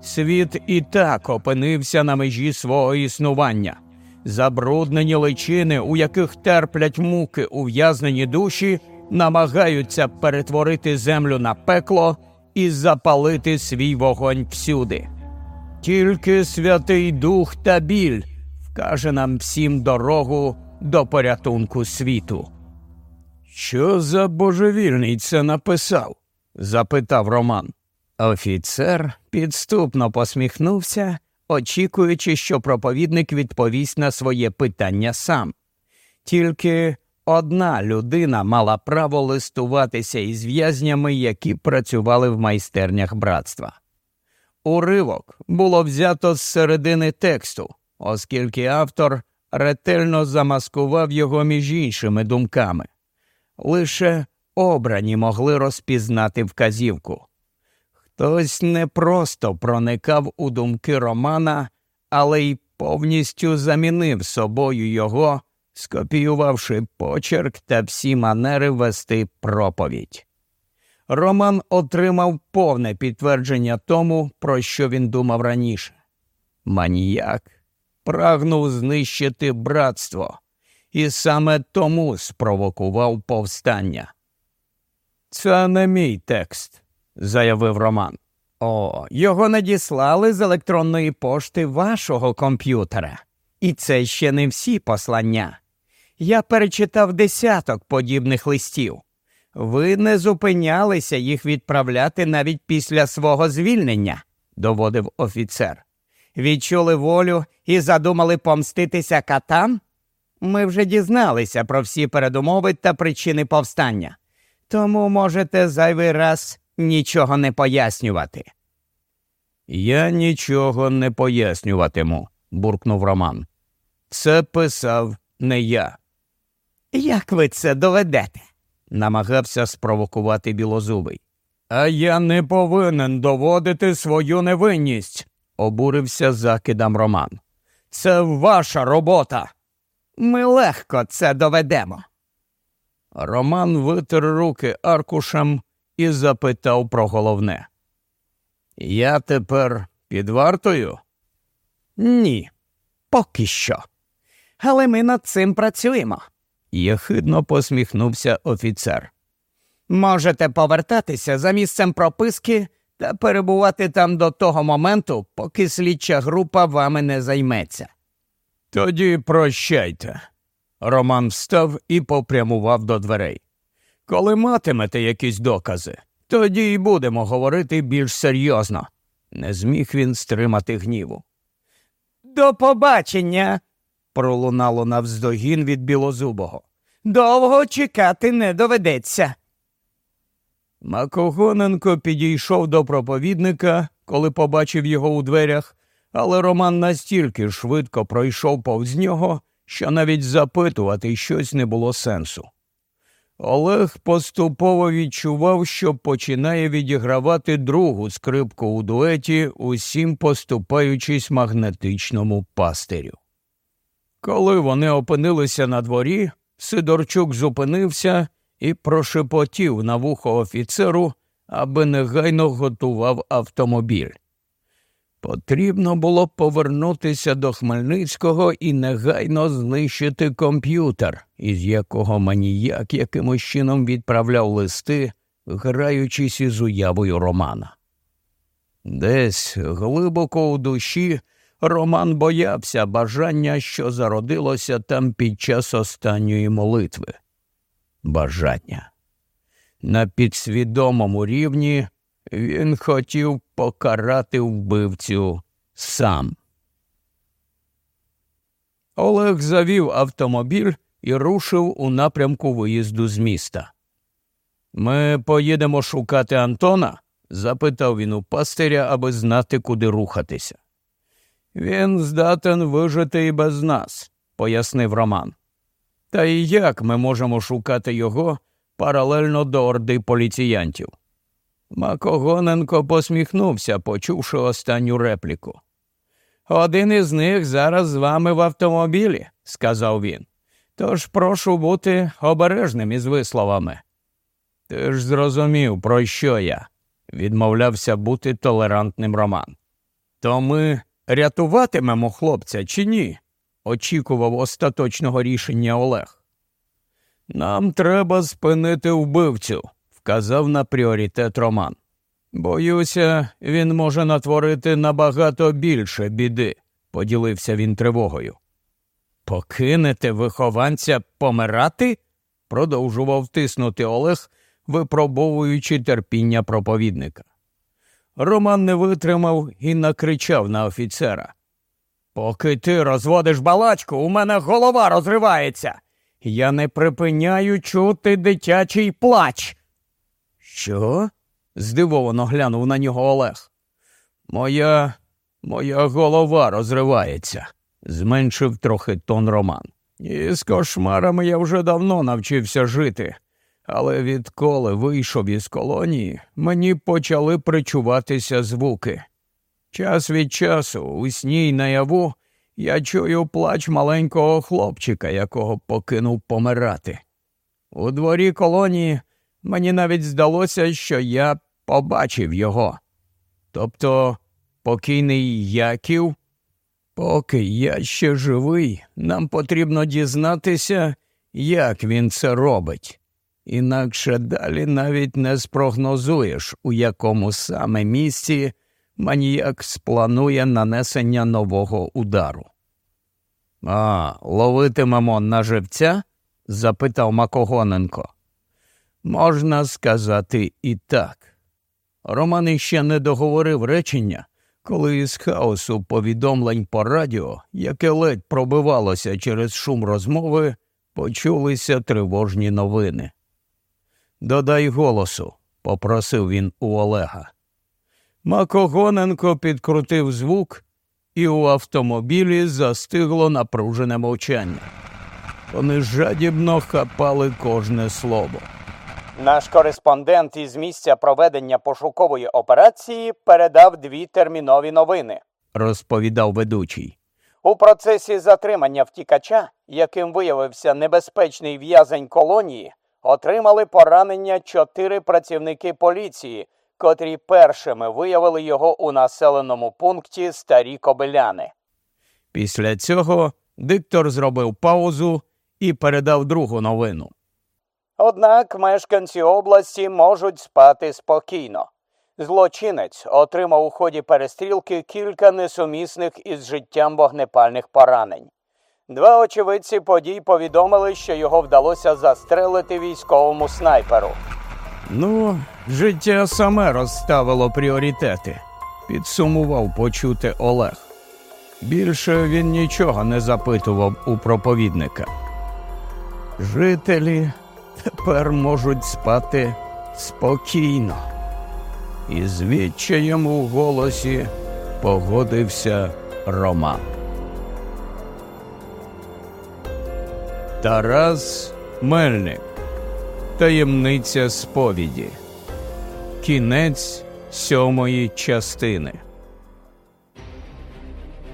Світ і так опинився на межі свого існування. Забруднені личини, у яких терплять муки ув'язнені душі, намагаються перетворити землю на пекло і запалити свій вогонь всюди. Тільки Святий Дух та біль вкаже нам всім дорогу до порятунку світу. Що за божевільний це написав? запитав Роман. Офіцер підступно посміхнувся, очікуючи, що проповідник відповість на своє питання сам. Тільки одна людина мала право листуватися із в'язнями, які працювали в майстернях братства. Уривок було взято з середини тексту, оскільки автор ретельно замаскував його між іншими думками. Лише обрані могли розпізнати вказівку. Хтось не просто проникав у думки Романа, але й повністю замінив собою його, скопіювавши почерк та всі манери вести проповідь. Роман отримав повне підтвердження тому, про що він думав раніше. Маніяк прагнув знищити братство, і саме тому спровокував повстання. Це не мій текст, заявив Роман. О, його надіслали з електронної пошти вашого комп'ютера. І це ще не всі послання. Я перечитав десяток подібних листів. Ви не зупинялися їх відправляти навіть після свого звільнення, доводив офіцер. Відчули волю і задумали помститися катам? Ми вже дізналися про всі передумови та причини повстання, тому можете зайвий раз нічого не пояснювати. Я нічого не пояснюватиму, буркнув Роман. Це писав не я. Як ви це доведете? намагався спровокувати білозубий. А я не повинен доводити свою невинність, обурився закидам Роман. Це ваша робота. Ми легко це доведемо. Роман витер руки аркушем і запитав про головне. Я тепер під вартою? Ні, поки що. Але ми над цим працюємо. Єхидно посміхнувся офіцер. Можете повертатися за місцем прописки та перебувати там до того моменту, поки слідча група вами не займеться. Тоді прощайте. Роман встав і попрямував до дверей. Коли матимете якісь докази, тоді й будемо говорити більш серйозно. Не зміг він стримати гніву. До побачення. пролунало навздогін від білозубого. Довго чекати не доведеться. Макогоненко підійшов до проповідника, коли побачив його у дверях, але Роман настільки швидко пройшов повз нього, що навіть запитувати щось не було сенсу. Олег поступово відчував, що починає відігравати другу скрипку у дуеті, усім поступаючись магнетичному пастирю. Коли вони опинилися на дворі, Сидорчук зупинився і прошепотів на вухо офіцеру, аби негайно готував автомобіль. Потрібно було повернутися до Хмельницького і негайно знищити комп'ютер, із якого маніяк якимось чином відправляв листи, граючись із уявою Романа. Десь глибоко у душі Роман боявся бажання, що зародилося там під час останньої молитви. Бажання. На підсвідомому рівні він хотів покарати вбивцю сам. Олег завів автомобіль і рушив у напрямку виїзду з міста. Ми поїдемо шукати Антона? запитав він у пастиря, аби знати, куди рухатися. Він здатен вижити і без нас, пояснив Роман. Та і як ми можемо шукати його паралельно до орди поліціянтів? Макогоненко посміхнувся, почувши останню репліку. Один із них зараз з вами в автомобілі, сказав він. Тож прошу бути обережним із висловами. Ти ж зрозумів, про що я, відмовлявся бути толерантним Роман. То ми рятуватимемо хлопця чи ні? очікував остаточного рішення Олег. Нам треба спинити вбивцю, вказав на пріоритет Роман. Боюся, він може натворити набагато більше біди, поділився він тривогою. Покинете вихованця помирати? продовжував тиснути Олег, випробовуючи терпіння проповідника. Роман не витримав і накричав на офіцера. Поки ти розводиш балачку, у мене голова розривається. Я не припиняю чути дитячий плач. Що? здивовано глянув на нього Олег. Моя моя голова розривається, зменшив трохи тон Роман. І з кошмарами я вже давно навчився жити, але відколи вийшов із колонії, мені почали причуватися звуки. Час від часу, у сні й наяву, я чую плач маленького хлопчика, якого покинув помирати. У дворі колонії мені навіть здалося, що я побачив його. Тобто покійний Яків, поки я ще живий, нам потрібно дізнатися, як він це робить. Інакше далі навіть не спрогнозуєш, у якому саме місці маніяк спланує нанесення нового удару. А, ловитимемо на живця? запитав Макогоненко. Можна сказати і так. Роман іще не договорив речення, коли із хаосу повідомлень по радіо, яке ледь пробивалося через шум розмови, почулися тривожні новини. Додай голосу, попросив він у Олега. Макогоненко підкрутив звук, і у автомобілі застигло напружене мовчання. Вони жадібно хапали кожне слово. Наш кореспондент із місця проведення пошукової операції передав дві термінові новини. розповідав ведучий. У процесі затримання втікача, яким виявився небезпечний в'язень колонії, отримали поранення чотири працівники поліції, котрі першими виявили його у населеному пункті Старі Кобиляни. Після цього диктор зробив паузу і передав другу новину. Однак мешканці області можуть спати спокійно. Злочинець отримав у ході перестрілки кілька несумісних із життям вогнепальних поранень. Два очевидці подій повідомили, що його вдалося застрелити військовому снайперу. Ну, життя саме розставило пріоритети, підсумував почути Олег. Більше він нічого не запитував у проповідника. Жителі тепер можуть спати спокійно. І з відчаєм у голосі погодився Роман. Тарас Мельник. Таємниця сповіді. Кінець сьомої частини.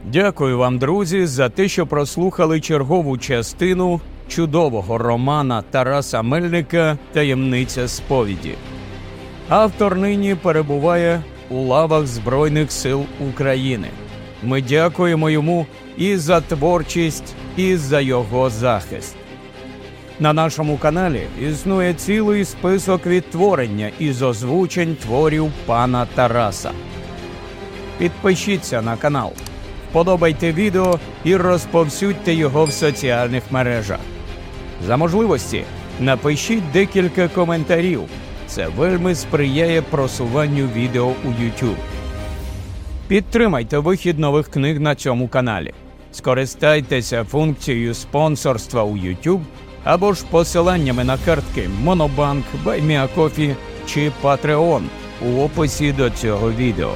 Дякую вам, друзі, за те, що прослухали чергову частину чудового романа Тараса Мельника Таємниця сповіді. Автор нині перебуває у лавах Збройних сил України. Ми дякуємо йому і за творчість, і за його захист. На нашому каналі існує цілий список відтворення із озвучень творів пана Тараса. Підпишіться на канал, вподобайте відео і розповсюдьте його в соціальних мережах. За можливості напишіть декілька коментарів. Це вельми сприяє просуванню відео у YouTube. Підтримайте вихід нових книг на цьому каналі. Скористайтеся функцією спонсорства у YouTube або ж посиланнями на картки Monobank, BuyMeACoffee чи Patreon у описі до цього відео.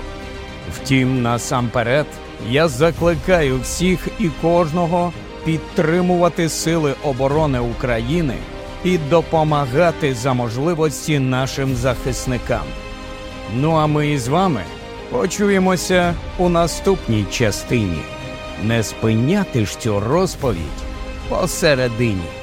Втім, насамперед, я закликаю всіх і кожного підтримувати Сили оборони України і допомагати за можливості нашим захисникам. Ну а ми із вами почуємося у наступній частині. Не спиняти ж цю розповідь посередині.